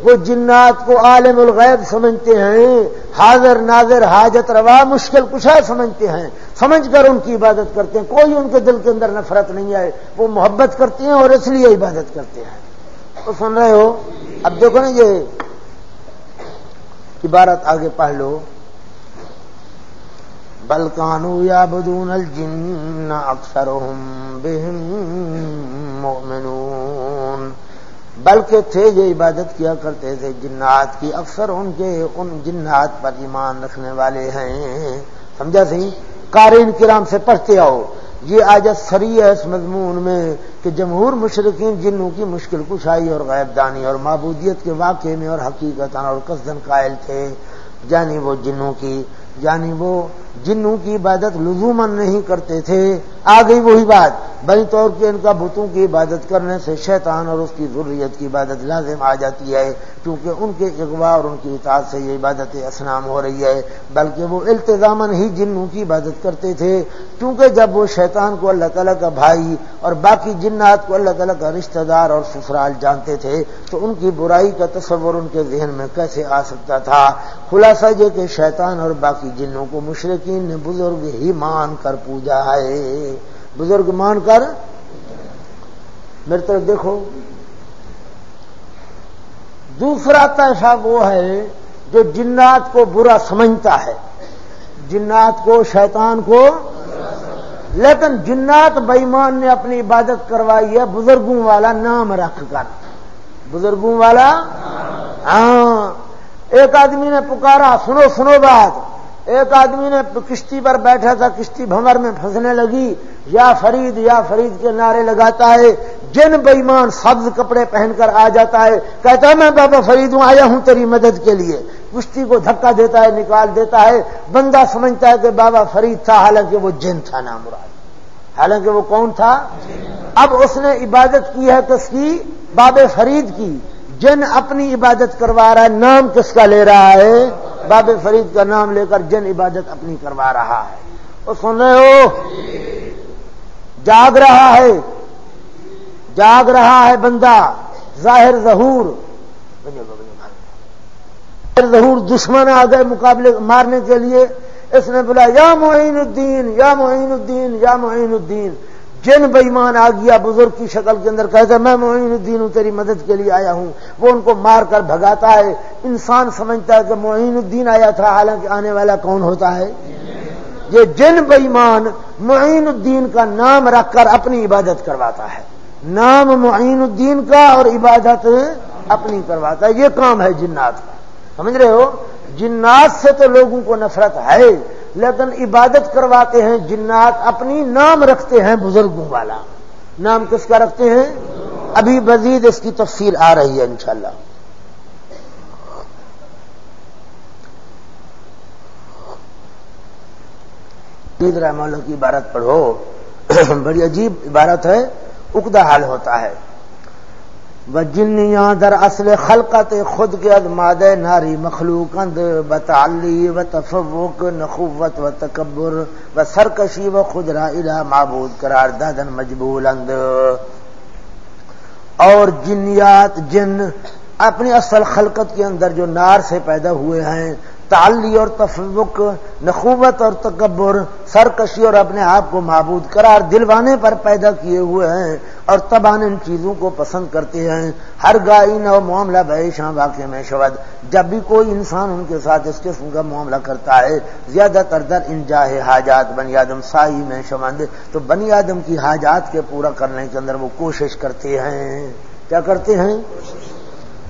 وہ جنات کو عالم الغیب سمجھتے ہیں، حاضر ناظر حاجت روا مشکل کشا سمجھتے ہیں۔ سمجھ کر ان کی عبادت کرتے ہیں۔ کوئی ان کے دل کے اندر نفرت نہیں ہے وہ محبت کرتے ہیں اور اس لیے عبادت کرتے ہیں۔ تو سن رہے ہو؟ اب دیکھو نا یہ عبارت آگے پڑھ لو۔ بلکانو یا بدون الجن اکثر مؤمنون۔ بلکہ تھے یہ عبادت کیا کرتے تھے جنات کی، اکثر ان کے، ان جنات پر ایمان رکھنے والے ہیں۔ سمجھا سی قارئین کرام سے پڑھتے آؤ۔ یہ آج سری ہے اس مضمون میں کہ جمہور مشرقین جنوں کی مشکل کشائی اور غیب دانی اور معبودیت کے واقعے میں اور حقیقت اور قصدن قائل تھے۔ یعنی وہ جنوں کی یعنی وہ جنوں کی عبادت لزومن نہیں کرتے تھے۔ آ گئی وہی بات۔ بڑی طور پہ ان کا بتوں کی عبادت کرنے سے شیطان اور اس کی ضروریت کی عبادت لازم آ جاتی ہے، کیونکہ ان کے اغوا اور ان کی اطاعت سے یہ عبادت اسلام ہو رہی ہے۔ بلکہ وہ التظامن ہی جنوں کی عبادت کرتے تھے، کیونکہ جب وہ شیطان کو اللہ تعالیٰ کا بھائی اور باقی جنات کو اللہ تعالیٰ کا رشتہ دار اور سسرال جانتے تھے، تو ان کی برائی کا تصور ان کے ذہن میں کیسے آ سکتا تھا؟ خلاصہ یہ کہ شیطان اور باقی جنوں کو مشرق مشرقین نے بزرگ ہی مان کر پوجا ہے۔ بزرگ مان کر میری طرف دیکھو۔ دوسرا پیسہ وہ ہے جو جنات کو برا سمجھتا ہے۔ جنات کو شیطان کو۔ لیکن جنات بےمان نے اپنی عبادت کروائی ہے، بزرگوں والا نام رکھ کر۔ بزرگوں والا؟ ہاں۔ ایک آدمی نے پکارا، سنو سنو بات۔ ایک آدمی نے کشتی پر بیٹھا تھا کشتی بھمر میں پھنسنے لگی۔ یا فرید یا فرید کے نعرے لگاتا ہے جن بےمان سبز کپڑے پہن کر آ جاتا ہے کہتا ہے میں بابا فرید ہوں آیا ہوں تیری مدد کے لیے۔ کشتی کو دھکا دیتا ہے نکال دیتا ہے۔ بندہ سمجھتا ہے کہ بابا فرید تھا حالانکہ وہ جن تھا نام مراد حالانکہ وہ کون تھا؟ اب اس نے عبادت کی ہے کس کی باب فرید کی۔ جن اپنی عبادت کروا رہا ہے، نام کس کا لے رہا ہے؟ باب فرید کا نام لے کر جن عبادت اپنی کروا رہا ہے۔ وہ سن رہے ہو؟ جاگ رہا ہے۔ جاگ رہا ہے بندہ۔ ظاہر ظہور۔ ظہور دشمن آ گئے مقابلے مارنے کے لیے۔ اس نے بولا، یا معین الدین، یا معین الدین، یا معین الدین۔ جن بےمان آ گیا بزرگ کی شکل کے اندر کہتے میں معین الدین ہوں، تیری مدد کے لیے آیا ہوں۔ وہ ان کو مار کر بھگاتا ہے۔ انسان سمجھتا ہے کہ معین الدین آیا تھا، حالانکہ آنے والا کون ہوتا ہے؟ یہ جن بےمان معین الدین کا نام رکھ کر اپنی عبادت کرواتا ہے۔ نام معین الدین کا اور عبادت اپنی کرواتا ہے۔ یہ کام ہے جنات کا۔ سمجھ رہے ہو؟ جنات سے تو لوگوں کو نفرت ہے۔ لیکن عبادت کرواتے ہیں، جنات اپنی نام رکھتے ہیں بزرگوں والا۔ نام کس کا رکھتے ہیں؟ ابھی مزید اس کی تفصیل آ رہی ہے انشاءاللہ۔ عید رحمہ اللہ کی عبارت پڑھو۔ [clears throat] بڑی عجیب عبارت ہے۔ اکدا حال ہوتا ہے۔ و جنیاں در اصل خلقت خود کے ادماد ناری مخلوق اند بتعلی و تفوق نخوت و تکبر و سرکشی و خود را الہ معبود قرار دادن مجبول اند اور جنیات جن اپنی اصل خلقت کے اندر جو نار سے پیدا ہوئے ہیں تعلی اور تفوق، نخوت اور تکبر، سرکشی اور اپنے آپ کو معبود قرار دلوانے پر پیدا کیے ہوئے ہیں اور تبان ان چیزوں کو پسند کرتے ہیں۔ ہر گائن اور معاملہ بحشاں واقع میں شود۔ جب بھی کوئی انسان ان کے ساتھ اس قسم کا معاملہ کرتا ہے، زیادہ تر در ان جاہے حاجات، بنی آدم سائی میں شمند۔ تو بنی آدم کی حاجات کے پورا کرنے کے اندر وہ کوشش کرتے ہیں۔ کیا کرتے ہیں؟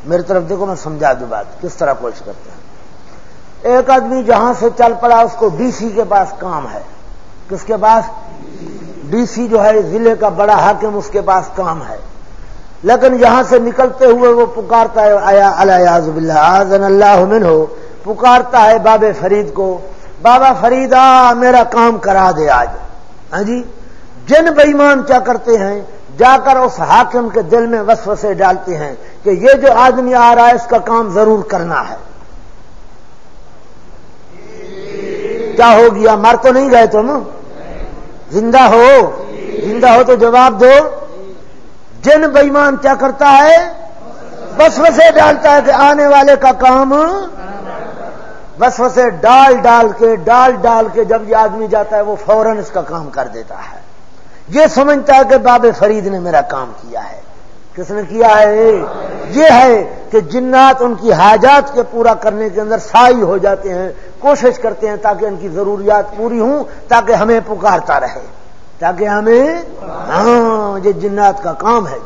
میری طرف دیکھو، میں سمجھا دوں بات۔ کس طرح کوشش کرتے ہیں؟ ایک آدمی جہاں سے چل پڑا اس کو ڈی سی کے پاس کام ہے۔ کس کے پاس؟ ڈی سی جو ہے، ضلع کا بڑا حاکم اس کے پاس کام ہے۔ لیکن یہاں سے نکلتے ہوئے وہ پکارتا ہے، آیا اللہ اللہ من ہو پکارتا ہے باب فرید کو، بابا فرید آ میرا کام کرا دے آج۔ ہاں جی؟ جن بےمان کیا کرتے ہیں، جا کر اس حاکم کے دل میں وسوسے ڈالتے ہیں کہ یہ جو آدمی آ رہا ہے، اس کا کام ضرور کرنا ہے۔ کیا ہو گیا؟ مر تو نہیں گئے تم؟ زندہ ہو۔ زندہ ہو تو جواب دو۔ جن بےمان کیا کرتا ہے؟ بس وسے ڈالتا ہے کہ آنے والے کا کام بس وسے ڈال ڈال کے، ڈال ڈال کے جب یہ آدمی جاتا ہے، وہ فوراً اس کا کام کر دیتا ہے۔ یہ سمجھتا ہے کہ باب فرید نے میرا کام کیا ہے۔ کس نے کیا ہے؟ یہ ہے کہ جنات ان کی حاجات کے پورا کرنے کے اندر سائی ہو جاتے ہیں، کوشش کرتے ہیں تاکہ ان کی ضروریات پوری ہوں، تاکہ ہمیں پکارتا رہے۔ تاکہ ہمیں ہاں یہ جنات کا کام ہے۔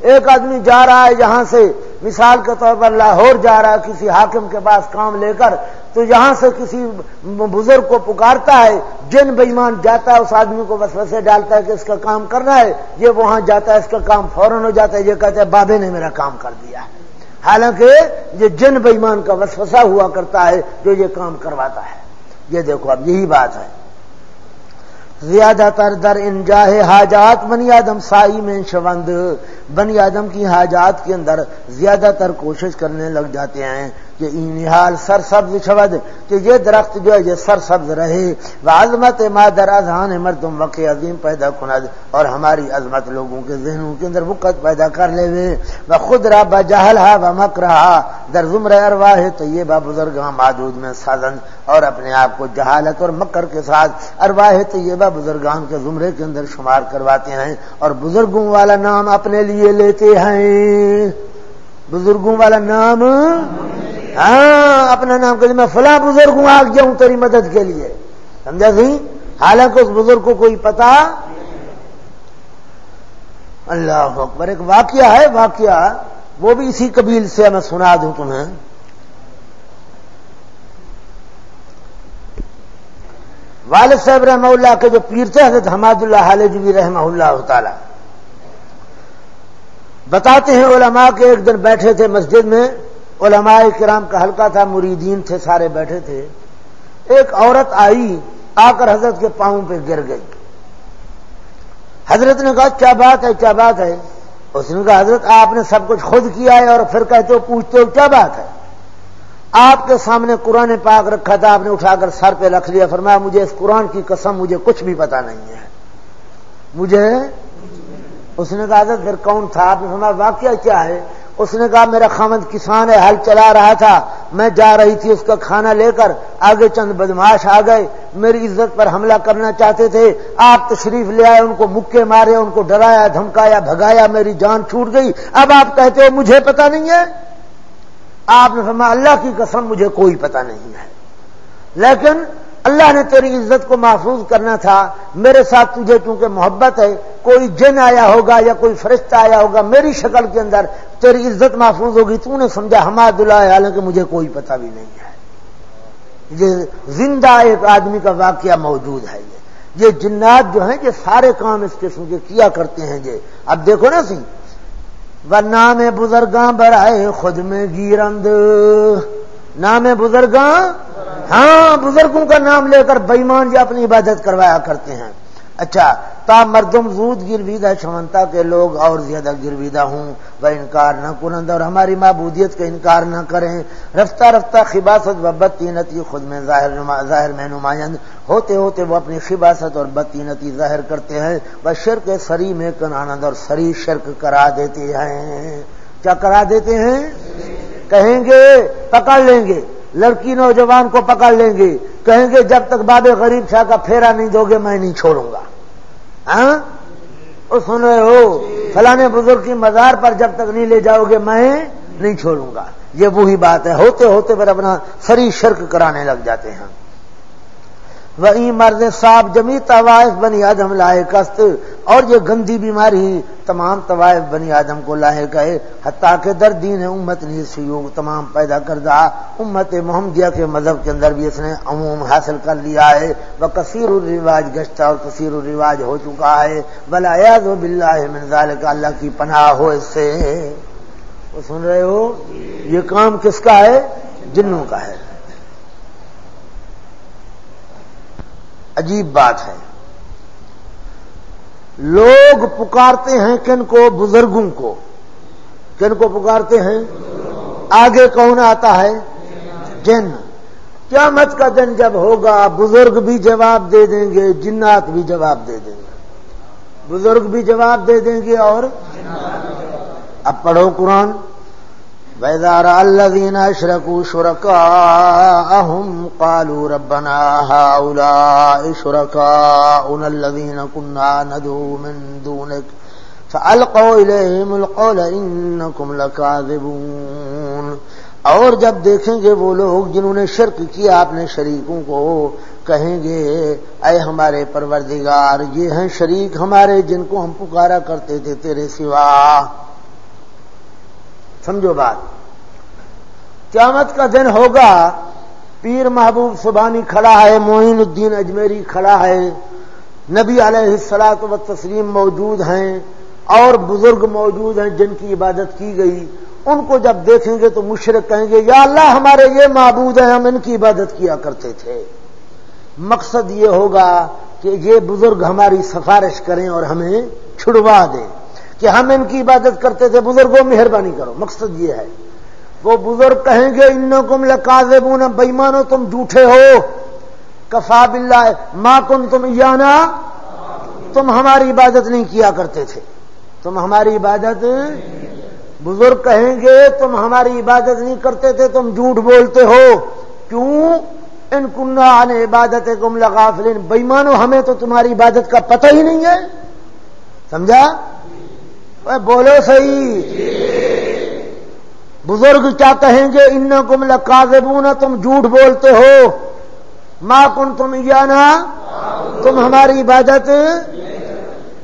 ایک آدمی جا رہا ہے جہاں سے مثال کے طور پر لاہور جا رہا ہے، کسی حاکم کے پاس کام لے کر، تو یہاں سے کسی بزرگ کو پکارتا ہے، جن بےمان جاتا ہے، اس آدمی کو بس ڈالتا ہے کہ اس کا کام کرنا ہے، یہ وہاں جاتا ہے، اس کا کام فوراً ہو جاتا ہے، یہ کہتے ہیں بابے نے میرا کام کر دیا ہے۔ حالانکہ یہ جن بےمان کا وسوسہ ہوا کرتا ہے جو یہ کام کرواتا ہے۔ یہ دیکھو، اب یہی بات ہے۔ زیادہ تر در انجاہ حاجات بنی آدم سائی میں شوند۔ بنی آدم کی حاجات کے اندر زیادہ تر کوشش کرنے لگ جاتے ہیں۔ کہ نحال سر سبز شود کہ یہ درخت جو ہے یہ سر سبز رہے وہ عظمت مادر اذہان مردم وقع عظیم پیدا کند، اور ہماری عظمت لوگوں کے ذہنوں کے اندر وقت پیدا کر لے وے۔ وہ خود را بجہل ہا و مک رہا در زمر ارواہ تو یہ با بزرگ معدود میں سازن اور اپنے آپ کو جہالت اور مکر کے ساتھ ارواہ تو یہ با بزرگان کے زمرے کے اندر شمار کرواتے ہیں، اور بزرگوں والا نام اپنے لیے لیتے ہیں۔ بزرگوں والا نام ہاں اپنا نام کہ میں فلاں بزرگ ہوں، آگ جاؤں تیری مدد کے لیے۔ سمجھا سی؟ حالانکہ اس بزرگ کو کوئی پتا اللہ اکبر، ایک واقعہ ہے، واقعہ وہ بھی اسی قبیل سے میں سنا دوں تمہیں۔ والد صاحب رحمہ اللہ کے جو پیر تھے، حضرت حماد اللہ حالج بھی رحمہ اللہ تعالی۔ بتاتے ہیں علماء کے ایک دن بیٹھے تھے مسجد میں علماء کرام کا حلقہ تھا، مریدین تھے، سارے بیٹھے تھے۔ ایک عورت آئی، آ کر حضرت کے پاؤں پہ گر گئی۔ حضرت نے کہا، کیا بات ہے، کیا بات ہے؟ اس نے کہا، حضرت، آپ نے سب کچھ خود کیا ہے اور پھر کہتے ہو، پوچھتے ہو، کیا بات ہے؟ آپ کے سامنے قرآن پاک رکھا تھا، آپ نے اٹھا کر سر پہ رکھ لیا۔ فرمایا، مجھے اس قرآن کی قسم، مجھے کچھ بھی پتا نہیں ہے۔ مجھے؟ اس نے کہا پھر کون تھا؟ آپ نے فرمایا، واقعہ کیا ہے؟ اس نے کہا، میرا خامد کسان ہے ہل چلا رہا تھا۔ میں جا رہی تھی اس کا کھانا لے کر۔ آگے چند بدماش آ گئے۔ میری عزت پر حملہ کرنا چاہتے تھے۔ آپ تشریف لے آئے، ان کو مکے مارے، ان کو ڈرایا، دھمکایا، بھگایا، میری جان چھوٹ گئی۔ اب آپ کہتے ہو، مجھے پتا نہیں ہے۔ آپ نے فرمایا، اللہ کی قسم، مجھے کوئی پتا نہیں ہے۔ لیکن اللہ نے تیری عزت کو محفوظ کرنا تھا۔ میرے ساتھ تجھے چونکہ محبت ہے، کوئی جن آیا ہوگا یا کوئی فرشتہ آیا ہوگا، میری شکل کے اندر تیری عزت محفوظ ہوگی، تو نے سمجھا حماد اللہ حالانکہ مجھے کوئی پتہ بھی نہیں ہے۔ یہ زندہ ایک آدمی کا واقعہ موجود ہے یہ۔ یہ جنات جو ہیں، یہ سارے کام اس قسم کے کیا کرتے ہیں یہ۔ اب دیکھو نا سی۔ وہ نام بزرگاں برائے خود میں گیرند۔ نام بزرگاں؟ ہاں بزرگوں کا نام لے کر بےمان یہ اپنی عبادت کروایا کرتے ہیں۔ اچھا تا مردم زود گرویدہ شمنتا کے لوگ اور زیادہ گرویدہ ہوں، وہ انکار نہ کنند اور ہماری معبودیت کا انکار نہ کریں۔ رفتہ رفتہ خباست و بدتینتی خود میں ظاہر ظاہر میں نمائند۔ ہوتے ہوتے وہ اپنی خباست اور بدتینتی ظاہر کرتے ہیں۔ وہ شرک سری میں کنانند اور سری شرک کرا دیتے ہیں۔ کیا کرا دیتے ہیں؟ کہیں گے، پکڑ لیں گے۔ لڑکی نوجوان کو پکڑ لیں گے۔ کہیں گے، جب تک باب غریب شاہ کا پھیرا نہیں دو گے، میں نہیں چھوڑوں گا۔ ہاں؟ سن رہے ہو؟ فلانے بزرگ کی مزار پر جب تک نہیں لے جاؤ گے میں نہیں چھوڑوں گا۔ یہ وہی بات ہے۔ ہوتے ہوتے پھر اپنا سری شرک کرانے لگ جاتے ہیں۔ وہی مرد صاحب جمی طوائف بنی آدم لائے کست اور یہ گندی بیماری تمام طوائف بنی آدم کو لاہے گئے حتیٰ کہ در دین امت نے سیوگ تمام پیدا کر امت محمدیہ کے مذہب کے اندر بھی اس نے عموم حاصل کر لیا ہے۔ وہ کثیر الرواج گشتہ اور کثیر الرواج ہو چکا ہے۔ بلا یاد و بلّہ منظال کا اللہ کی پناہ ہو اس سے۔ وہ سن رہے ہو؟ یہ کام کس کا ہے؟ جنوں کا ہے۔ عجیب بات ہے۔ لوگ پکارتے ہیں کن کو؟ بزرگوں کو۔ کن کو پکارتے ہیں؟ آگے کون آتا ہے؟ جن۔ قیامت کا دن جب ہوگا، بزرگ بھی جواب دے دیں گے، جنات بھی جواب دے دیں گے۔ بزرگ بھی جواب دے دیں گے اور؟ اب پڑھو قرآن۔ ویدار الذين اشركوا شركاءهم قالوا ربنا هؤلاء شركاؤنا الذين كنا ندعو من دونك فالقوا اليهم القول انكم لكاذبون اور جب دیکھیں گے وہ لوگ جنہوں نے شرک کیا اپنے شریکوں کو، کہیں گے، اے ہمارے پروردگار، یہ ہیں شریک ہمارے جن کو ہم پکارا کرتے تھے تیرے سوا۔ سمجھو بات۔ قیامت کا دن ہوگا، پیر محبوب سبانی کھڑا ہے، معین الدین اجمیری کھڑا ہے، نبی علیہ السلاط و تسلیم موجود ہیں، اور بزرگ موجود ہیں جن کی عبادت کی گئی۔ ان کو جب دیکھیں گے تو مشرق کہیں گے، یا اللہ ہمارے یہ معبود ہیں، ہم ان کی عبادت کیا کرتے تھے۔ مقصد یہ ہوگا کہ یہ بزرگ ہماری سفارش کریں اور ہمیں چھڑوا دیں۔ کہ ہم ان کی عبادت کرتے تھے، بزرگوں مہربانی کرو۔ مقصد یہ ہے۔ وہ بزرگ کہیں گے ان کم لکاز بےمانو تم جھوٹے ہو۔ کفا بلّہ ماں کن تم یانا تم ہماری عبادت نہیں کیا کرتے تھے۔ تم ہماری عبادت، بزرگ کہیں گے، تم ہماری عبادت نہیں کرتے تھے، تم جھوٹ بولتے ہو۔ کیوں؟ ان کنہ آنے عبادت کم لغافلین۔ بےمانو، ہمیں تو تمہاری عبادت کا پتہ ہی نہیں ہے۔ سمجھا؟ بولو صحیح۔ بزرگ کیا کہیں گے؟ ان کم لکاذبون، تم جھوٹ بولتے ہو۔ ماں کن تم جانا تم ہماری عبادت،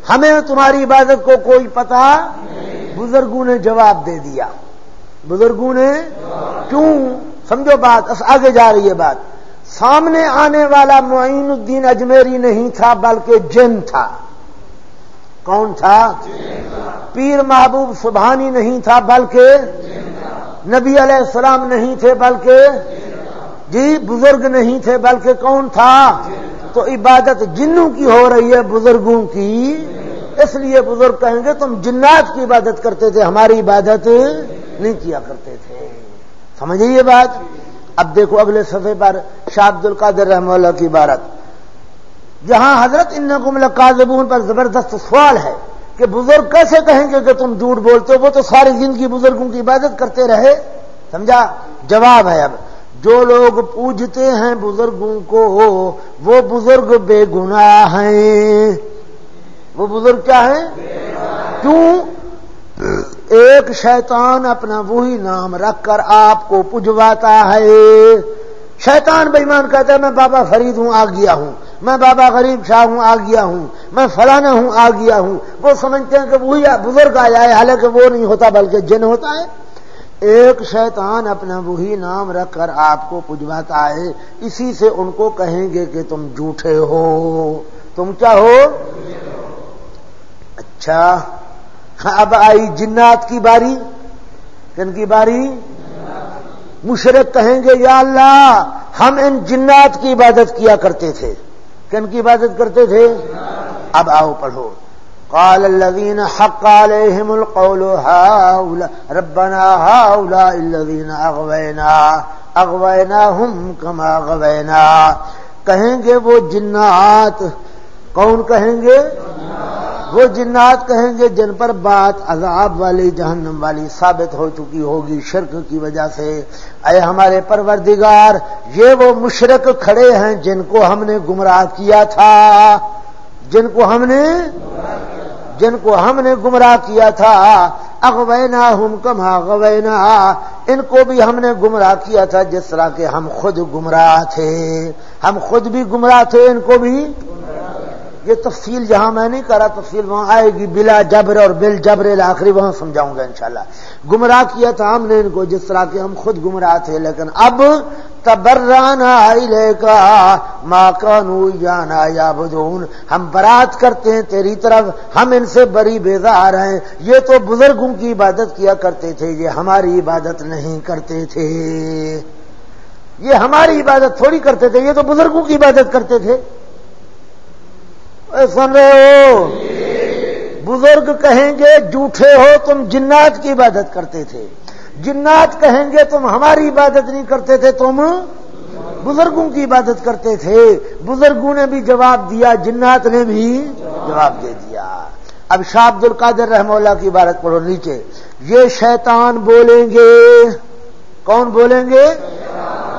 ہمیں تمہاری عبادت کو کوئی پتا بزرگوں نے جواب دے دیا۔ بزرگوں نے، کیوں؟ سمجھو بات آگے جا رہی ہے بات۔ سامنے آنے والا معین الدین اجمیری نہیں تھا، بلکہ جن تھا۔ کون تھا؟ پیر محبوب سبحانی نہیں تھا بلکہ نبی علیہ السلام نہیں تھے بلکہ جی بزرگ نہیں تھے بلکہ کون تھا؟ تو عبادت جنوں کی ہو رہی ہے بزرگوں کی، اس لیے بزرگ کہیں گے تم جنات کی عبادت کرتے تھے، ہماری عبادت نہیں کیا کرتے تھے۔ سمجھے یہ بات؟ اب دیکھو اگلے صفحے پر شاہ عبد القادر رحم اللہ کی عبارت۔ جہاں حضرت ان کو پر زبردست سوال ہے کہ بزرگ کیسے کہیں گے کہ تم جھوٹ بولتے ہو؟ وہ تو ساری زندگی بزرگوں کی عبادت کرتے رہے۔ سمجھا؟ جواب ہے اب، جو لوگ پوجتے ہیں بزرگوں کو، وہ بزرگ بے گناہ ہیں۔ وہ بزرگ کیا ہے کیوں؟ ایک شیطان اپنا وہی نام رکھ کر آپ کو پجواتا ہے۔ شیطان بےمان کہتا ہے، میں بابا فرید ہوں، آ گیا ہوں۔ میں بابا غریب شاہ ہوں، آ گیا ہوں۔ میں فلانا ہوں، آ گیا ہوں۔ وہ سمجھتے ہیں کہ وہی بزرگ آ جائے، حالانکہ وہ نہیں ہوتا بلکہ جن ہوتا ہے۔ ایک شیطان اپنا وہی نام رکھ کر آپ کو پجواتا ہے۔ اسی سے ان کو کہیں گے کہ تم جھوٹے ہو۔ تم کیا ہو؟ اچھا۔ ہاں، اب آئی جنات کی باری۔ کن کی باری؟ مشرق کہیں گے، یا اللہ، ہم ان جنات کی عبادت کیا کرتے تھے۔ کن کی عبادت کرتے تھے؟ اب آؤ پڑھو۔ قال الذين حق عليهم القول هؤلاء ربنا هؤلاء الذين اغوينا اغويناهم كما غوينا کہیں گے وہ جنات؟ کون کہیں گے؟ وہ جنات کہیں گے جن پر بات عذاب والی جہنم والی ثابت ہو چکی ہوگی شرک کی وجہ سے۔ اے ہمارے پروردگار، یہ وہ مشرق کھڑے ہیں جن کو ہم نے گمراہ کیا تھا۔ جن کو ہم نے، جن کو ہم نے گمراہ کیا تھا۔ اغوینا ہم کما اغوینا۔ ان کو بھی ہم نے گمراہ کیا تھا جس طرح کے ہم خود گمراہ تھے۔ ہم خود بھی گمراہ تھے، ان کو بھی۔ یہ تفصیل جہاں میں نہیں کرا، تفصیل وہاں آئے گی، بلا جبر اور بل جبر آخری وہاں سمجھاؤں گا انشاءاللہ۔ گمراہ کیا تھا ہم نے ان کو، جس طرح کے ہم خود گمراہ تھے، لیکن اب تبرانا لے کا ماں کانو جانا یا بدون ہم برات کرتے ہیں تیری طرف، ہم ان سے بری بیزار ہیں۔ یہ تو بزرگوں کی عبادت کیا کرتے تھے، یہ ہماری عبادت نہیں کرتے تھے۔ یہ ہماری عبادت تھوڑی کرتے تھے، یہ تو بزرگوں کی عبادت کرتے تھے۔ سن رہے ہو۔ بزرگ کہیں گے، جھوٹے ہو، تم جنات کی عبادت کرتے تھے۔ جنات کہیں گے، تم ہماری عبادت نہیں کرتے تھے، تم بزرگوں کی عبادت کرتے تھے۔ بزرگوں نے بھی جواب دیا، جنات نے بھی جواب دے دیا۔ اب شاہ عبد القادر رحم اللہ کی عبادت پڑھو نیچے۔ یہ شیطان بولیں گے۔ کون بولیں گے؟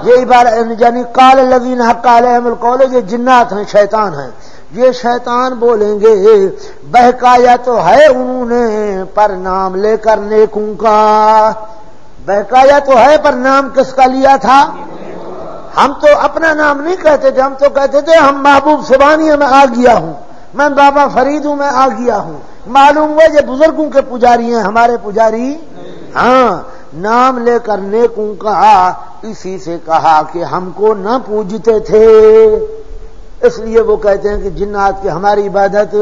یہ عبارت یعنی کال لگین حق علیہ کالج یہ جنات ہیں، شیطان ہیں۔ یہ شیطان بولیں گے، بہکایا تو ہے انہوں نے پر نام لے کر نیکوں کا۔ بہکایا تو ہے پر نام کس کا لیا تھا؟ ہم تو اپنا نام نہیں کہتے تھے، ہم تو کہتے تھے ہم محبوب سبانی میں آ گیا ہوں۔ میں بابا فرید ہوں، میں آ گیا ہوں۔ معلوم ہوا یہ بزرگوں کے پجاری ہیں، ہمارے پجاری؟ ہاں نام لے کر نیکوں کا، اسی سے کہا کہ ہم کو نہ پوجتے تھے۔ اس لیے وہ کہتے ہیں کہ جنات کی ہماری عبادت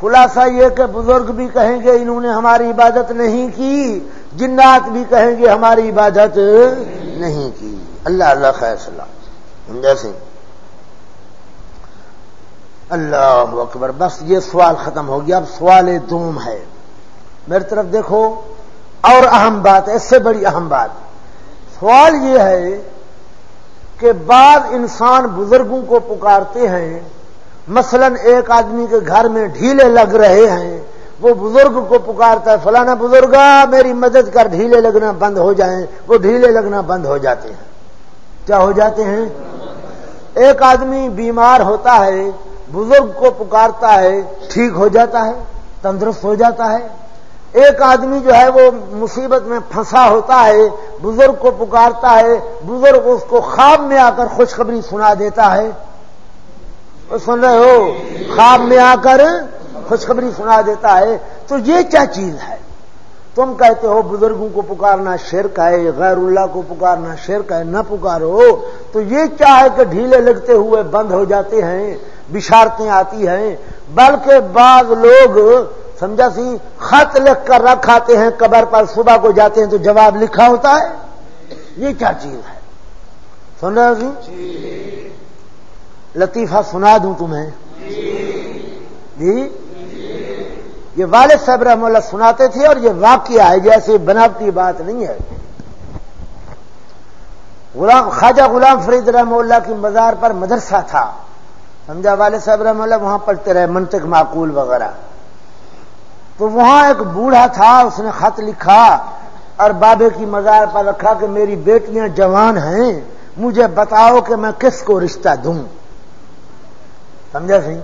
خلاصہ یہ کہ بزرگ بھی کہیں گے انہوں نے ہماری عبادت نہیں کی، جنات بھی کہیں گے ہماری عبادت نہیں کی۔ اللہ اللہ خیر صلاح۔ جیسے اللہ اکبر۔ بس یہ سوال ختم ہو گیا۔ اب سوال دوم ہے۔ میری طرف دیکھو، اور اہم بات، اس سے بڑی اہم بات۔ سوال یہ ہے کہ بعض انسان بزرگوں کو پکارتے ہیں، مثلا ایک آدمی کے گھر میں ڈھیلے لگ رہے ہیں، وہ بزرگ کو پکارتا ہے، فلانا بزرگا میری مدد کر، ڈھیلے لگنا بند ہو جائیں، وہ ڈھیلے لگنا بند ہو جاتے ہیں۔ کیا ہو جاتے ہیں؟ ایک آدمی بیمار ہوتا ہے، بزرگ کو پکارتا ہے، ٹھیک ہو جاتا ہے، تندرست ہو جاتا ہے ایک آدمی جو ہے وہ مصیبت میں پھنسا ہوتا ہے، بزرگ کو پکارتا ہے، بزرگ اس کو خواب میں آ کر خوشخبری سنا دیتا ہے۔ سن رہے ہو؟ خواب میں آ کر خوشخبری سنا دیتا ہے۔ تو یہ کیا چیز ہے؟ تم کہتے ہو بزرگوں کو پکارنا شرک ہے، غیر اللہ کو پکارنا شرک ہے، نہ پکارو۔ تو یہ کیا ہے کہ ڈھیلے لگتے ہوئے بند ہو جاتے ہیں، بشارتیں آتی ہیں۔ بلکہ بعض لوگ سمجھا سی؟ خط لکھ کر رکھ آتے ہیں، قبر پر صبح کو جاتے ہیں تو جواب لکھا ہوتا ہے؟ یہ کیا چیز ہے؟ سن رہے سی لطیفہ سنا دوں تمہیں۔ جی؟ یہ والد صاحب رحم اللہ سناتے تھے اور یہ واقعہ ہے جیسے بناوٹی بات نہیں ہے۔ غلام، خواجہ غلام فرید رحم اللہ کی مزار پر مدرسہ تھا۔ سمجھا؟ والد صاحب رحم اللہ وہاں پڑھتے رہے، منطق معقول وغیرہ۔ تو وہاں ایک بوڑھا تھا، اس نے خط لکھا، اور بابے کی مزار پر رکھا کہ میری بیٹیاں جوان ہیں، مجھے بتاؤ کہ میں کس کو رشتہ دوں۔ سمجھا سی؟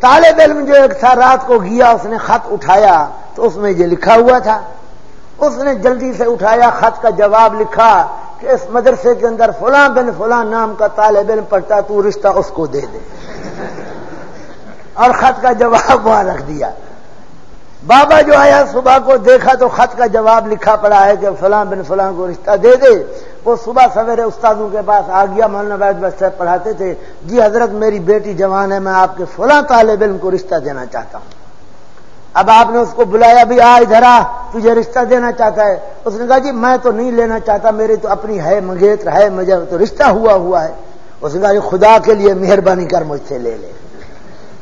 طالب علم جو ایک تھا، رات کو گیا، اس نے خط اٹھایا، تو اس میں یہ لکھا ہوا تھا۔ اس نے جلدی سے اٹھایا، خط کا جواب لکھا کہ اس مدرسے کے اندر فلاں بن فلاں نام کا طالب علم پڑھتا، تو رشتہ اس کو دے دے۔ اور خط کا جواب وہاں رکھ دیا۔ بابا جو آیا صبح کو دیکھا تو خط کا جواب لکھا پڑا ہے کہ فلاں بن فلاں کو رشتہ دے دے۔ وہ صبح سویرے استادوں کے پاس آ گیا، مولانا بیت بس پڑھاتے تھے جی حضرت میری بیٹی جوان ہے، میں آپ کے فلاں طالب علم کو رشتہ دینا چاہتا ہوں۔ اب آپ نے اس کو بلایا بھی، آ ادھر آ، تجھے رشتہ دینا چاہتا ہے۔ اس نے کہا جی میں تو نہیں لینا چاہتا، میری تو اپنی ہے منگیتر ہے، مجھے تو رشتہ ہوا ہوا ہے۔ اس نے کہا جی خدا کے لیے مہربانی کر مجھ سے لے لے۔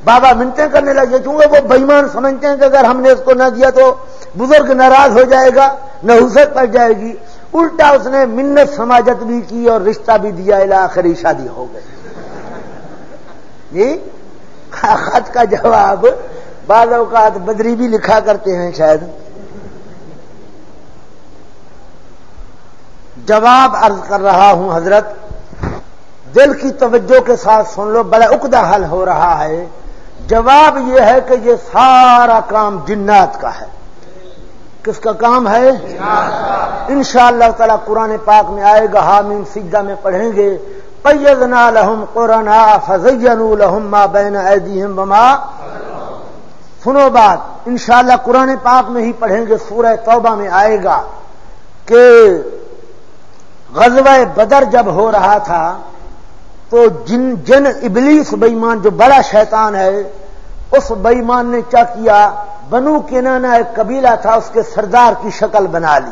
بابا منتیں کرنے لگے، چونکہ وہ بےمان سمجھتے ہیں کہ اگر ہم نے اس کو نہ دیا تو بزرگ ناراض ہو جائے گا، نہ پڑ جائے گی۔ الٹا اس نے منت سماجت بھی کی اور رشتہ بھی دیا آخری شادی ہو گئی۔ جی؟ خط کا جواب بعض اوقات بدری بھی لکھا کرتے ہیں شاید۔ جواب عرض کر رہا ہوں حضرت، دل کی توجہ کے ساتھ سن لو، بڑا اکدا حل ہو رہا ہے۔ جواب یہ ہے کہ یہ سارا کام جنات کا ہے۔ کس کا کام ہے؟ ان شاء اللہ تعالی قرآن پاک میں آئے گا، حامیم سجدہ میں پڑھیں گے۔ پیدنا لہم قرآن فضین الحم بین ایدیہم وما سنو بات انشاءاللہ قرآن پاک میں ہی پڑھیں گے، سورہ توبہ میں آئے گا کہ غزوہ بدر جب ہو رہا تھا تو جن جن ابلیس بےمان جو بڑا شیطان ہے اس بےمان نے کیا کیا؟ بنو کنانا ایک قبیلہ تھا، اس کے سردار کی شکل بنا لی۔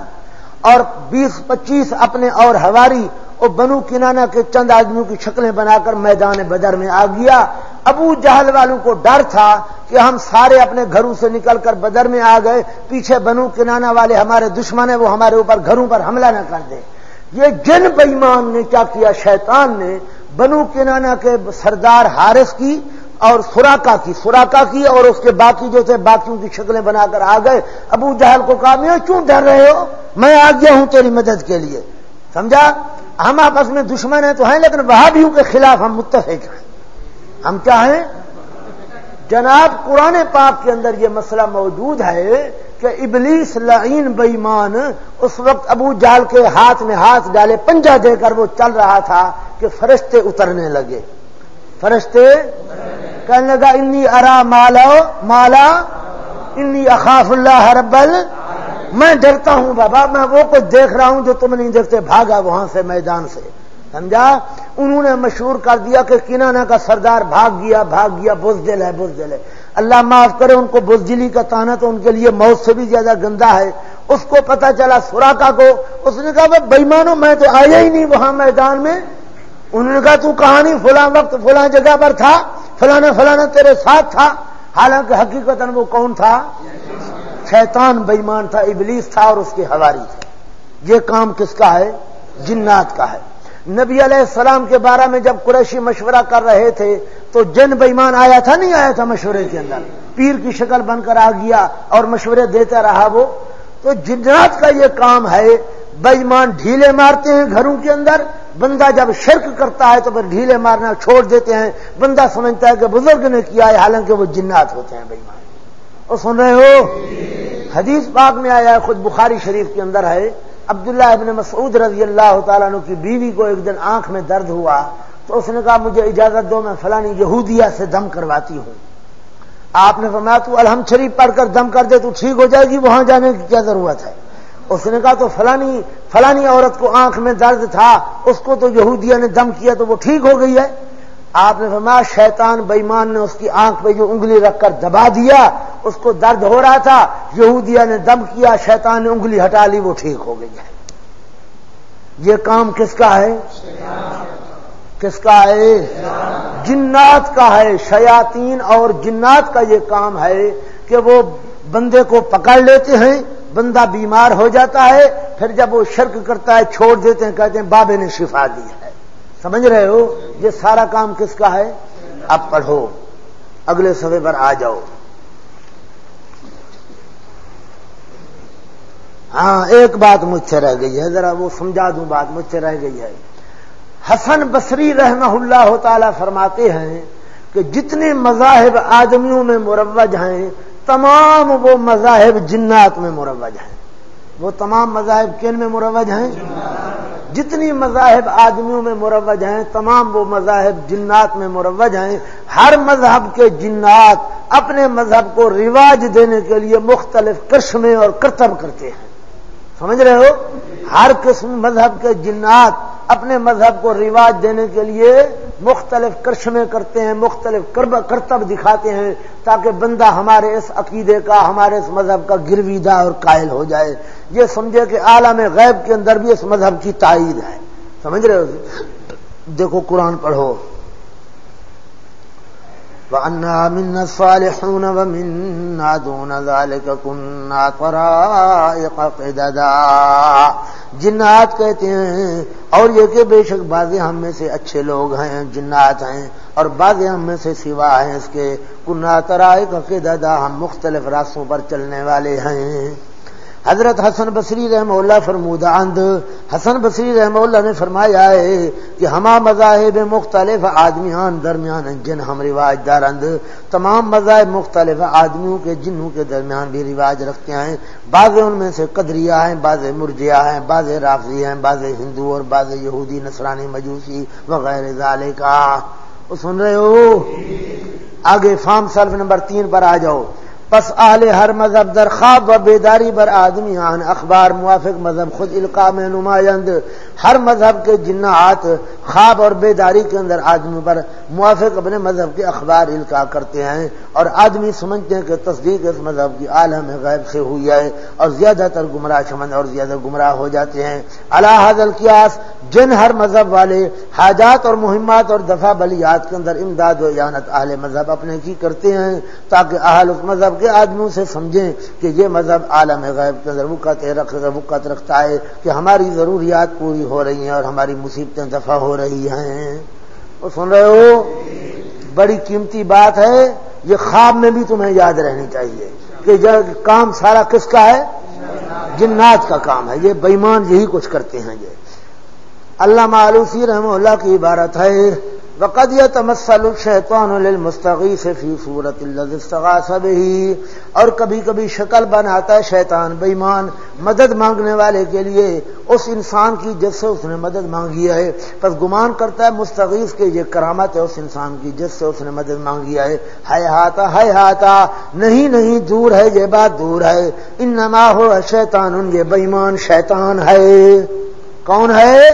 اور بیس پچیس اپنے اور ہواری اور بنو کنانا کے چند آدمیوں کی شکلیں بنا کر میدان بدر میں آ گیا۔ ابو جہل والوں کو ڈر تھا کہ ہم سارے اپنے گھروں سے نکل کر بدر میں آ گئے۔ پیچھے بنو کنانا والے ہمارے دشمن ہیں، وہ ہمارے اوپر گھروں پر حملہ نہ کر دے یہ جن بےمان نے کیا کیا؟ شیطان نے بنو کنانا کے سردار حارث کی اور سوراکا کی سوراکا کی اور اس کے باقی جو تھے، باقیوں کی شکلیں بنا کر آ گئے۔ ابو جہل کو کہا میں کیوں ڈر رہے ہو؟ میں آ گیا ہوں تیری مدد کے لیے۔ سمجھا؟ ہم آپس میں دشمن ہیں تو ہیں، لیکن وہابیوں کے خلاف ہم متفق ہیں۔ ہم کیا ہیں؟ جناب، قرآن پاک کے اندر یہ مسئلہ موجود ہے کہ ابلیس لعین بےمان اس وقت ابو جال کے ہاتھ میں ہاتھ ڈالے پنجا دے کر وہ چل رہا تھا کہ فرشتے اترنے لگے۔ فرشتے کہنے لگا، انی ارا مالا مالا، انی اخاف اللہ ربل. میں ڈرتا ہوں بابا، میں وہ کچھ دیکھ رہا ہوں جو تم نہیں دیکھتے، بھاگا وہاں سے میدان سے۔ سمجھا؟ انہوں نے مشہور کر دیا کہ کنانا کا سردار بھاگ گیا بھاگ گیا، بزدل ہے بزدل ہے۔ اللہ معاف کرے، ان کو بزدلی کا تانا تو ان کے لیے موت سے بھی زیادہ گندا ہے۔ اس کو پتا چلا سوراکا کو، اس نے کہا بےمانو میں تو آیا ہی نہیں وہاں میدان میں۔ انہوں نے کہا تو کہانی فلاں وقت فلاں جگہ پر تھا فلانا فلانا تیرے ساتھ تھا، حالانکہ حقیقت وہ کون تھا؟ شیطان بےمان تھا، ابلیس تھا اور اس کے حواری تھے۔ یہ کام کس کا ہے؟ جنات کا ہے۔ نبی علیہ السلام کے بارے میں جب قریشی مشورہ کر رہے تھے، تو جن بےمان آیا تھا، نہیں آیا تھا مشورے کے اندر۔ پیر کی شکل بن کر آ گیا اور مشورے دیتا رہا وہ تو جنات کا یہ کام ہے بےمان ڈھیلے مارتے ہیں گھروں کے اندر۔ بندہ جب شرک کرتا ہے تو پھر ڈھیلے مارنا چھوڑ دیتے ہیں۔ بندہ سمجھتا ہے کہ بزرگ نے کیا ہے، حالانکہ وہ جنات ہوتے ہیں بےمان وہ سن رہے ہو؟ حدیث پاک میں آیا ہے، خود بخاری شریف کے اندر ہے۔ عبداللہ ابن مسعود رضی اللہ تعالیٰ عنہ کی بیوی کو ایک دن آنکھ میں درد ہوا تو اس نے کہا، مجھے اجازت دو، میں فلانی یہودیہ سے دم کرواتی ہوں۔ آپ نے فرمایا تو الحمد شریف پڑھ کر دم کر دے تو ٹھیک ہو جائے گی، وہاں جانے کی کیا ضرورت ہے؟ اس نے کہا تو فلانی فلانی عورت کو آنکھ میں درد تھا، اس کو تو یہودیہ نے دم کیا تو وہ ٹھیک ہو گئی ہے۔ آپ نے فرمایا شیطان بےمان نے اس کی آنکھ پہ جو انگلی رکھ کر دبا دیا، اس کو درد ہو رہا تھا یہودیہ نے دم کیا، شیطان نے انگلی ہٹا لی، وہ ٹھیک ہو گئی ہے۔ یہ کام کس کا ہے؟ کس کا ہے؟ جنات کا ہے. شیاتین اور جنات کا یہ کام ہے کہ وہ بندے کو پکڑ لیتے ہیں، بندہ بیمار ہو جاتا ہے، پھر جب وہ شرک کرتا ہے، چھوڑ دیتے ہیں، کہتے ہیں، بابے نے شفا دی ہے۔ سمجھ رہے ہو؟ یہ سارا کام کس کا ہے؟ اب پڑھو۔ اگلے سفے پر آ جاؤ۔ ہاں ایک بات مجھ سے رہ گئی ہے، ذرا وہ سمجھا دوں، بات مجھ سے رہ گئی ہے۔ حسن بصری رحمہ اللہ تعالی فرماتے ہیں کہ جتنے مذاہب آدمیوں میں مروج ہیں، تمام وہ مذاہب جنات میں مروج ہیں۔ وہ تمام مذاہب کن میں مروج ہیں؟ جتنی مذاہب آدمیوں میں مروج ہیں، تمام وہ مذاہب جنات میں مروج ہیں۔ ہر مذہب کے جنات اپنے مذہب کو رواج دینے کے لیے مختلف کرشمے اور کرتب کرتے ہیں۔ سمجھ رہے ہو؟ ہر قسم مذہب کے جنات اپنے مذہب کو رواج دینے کے لیے مختلف کرشمے کرتے ہیں، مختلف کرتب دکھاتے ہیں تاکہ بندہ ہمارے اس عقیدے کا، ہمارے اس مذہب کا گرویدہ اور قائل ہو جائے۔ یہ سمجھے کہ عالم غیب کے اندر بھی اس مذہب کی تائید ہے۔ سمجھ رہے ہو؟ دیکھو قرآن پڑھو۔ وَأَنَّا مِنَّا الصَّالِحُونَ وَمِنَّا دُونَ ذَلِكَ كُنَّا طَرَائِقَ قِدَدًا جنات کہتے ہیں، اور یہ کہ بے شک بازی ہم میں سے اچھے لوگ ہیں، جنات ہیں، اور بازی ہم میں سے سوا ہیں اس کے۔ کنہ طرائق قددہ ہم مختلف راستوں پر چلنے والے ہیں۔ حضرت حسن بصری رحم اللہ فرمود اند حسن بصری رحم اللہ نے فرمایا ہے کہ ہما مذاہب مختلف آدمیان درمیان جن ہم رواج دار اند تمام مذاہب مختلف آدمیوں کے، جنوں کے درمیان بھی رواج رکھتے ہیں۔ بعض ان میں سے قدریا ہیں بعض مرجیا ہیں بعض رافضی ہیں بعض ہندو اور بعض یہودی، نصرانی، مجوسی وغیرہ کا سن رہے ہو؟ آگے فارم سلف نمبر تین پر آ جاؤ۔ پس اہل ہر مذہب در خواب و بیداری بر آدمی آن اخبار موافق مذہب خود القاع میں نمایاں ہر مذہب کے جنات خواب اور بیداری کے اندر آدمی پر موافق اپنے مذہب کے اخبار القاع کرتے ہیں اور آدمی سمجھتے ہیں کہ تصدیق اس مذہب کی عالم غیب سے ہوئی ہے اور زیادہ تر گمراہ شمند اور زیادہ گمراہ ہو جاتے ہیں۔ اللہ حضل کیاس جن ہر مذہب والے حاجات اور مہمات اور دفاع بلیات کے اندر امداد و اعانت اہل مذہب اپنے کی کرتے ہیں تاکہ اہل اس مذہب کے آدمیوں سے سمجھیں کہ یہ مذہب عالم غیب کے اندر وقت رکھتا ہے کہ ہماری ضروریات پوری ہو رہی ہیں اور ہماری مصیبتیں دفاع ہو رہی ہیں۔ وہ سن رہے ہو؟ بڑی قیمتی بات ہے، یہ خواب میں بھی تمہیں یاد رہنی چاہیے کہ کام سارا کس کا ہے؟ جنات کا کام ہے۔ یہ بےمان یہی کچھ کرتے ہیں یہ۔ اللہ معلوسی رحم اللہ کی عبارت ہے وقد يتمثل الشيطان للمستغيث في صورة الذي استغاث به، اور کبھی کبھی شکل بناتا ہے شیطان بےمان مدد مانگنے والے کے لیے، اس انسان کی جس سے اس نے مدد مانگی ہے۔ پس گمان کرتا ہے مستغیث کے یہ کرامت ہے اس انسان کی جس سے اس نے مدد مانگی ہے۔ ہائے ہاتا ہائے ہاتا، نہیں نہیں، دور ہے، یہ بات دور ہے۔ انما ہو شیطان ان یہ بےمان شیطان ہے۔ کون ہے؟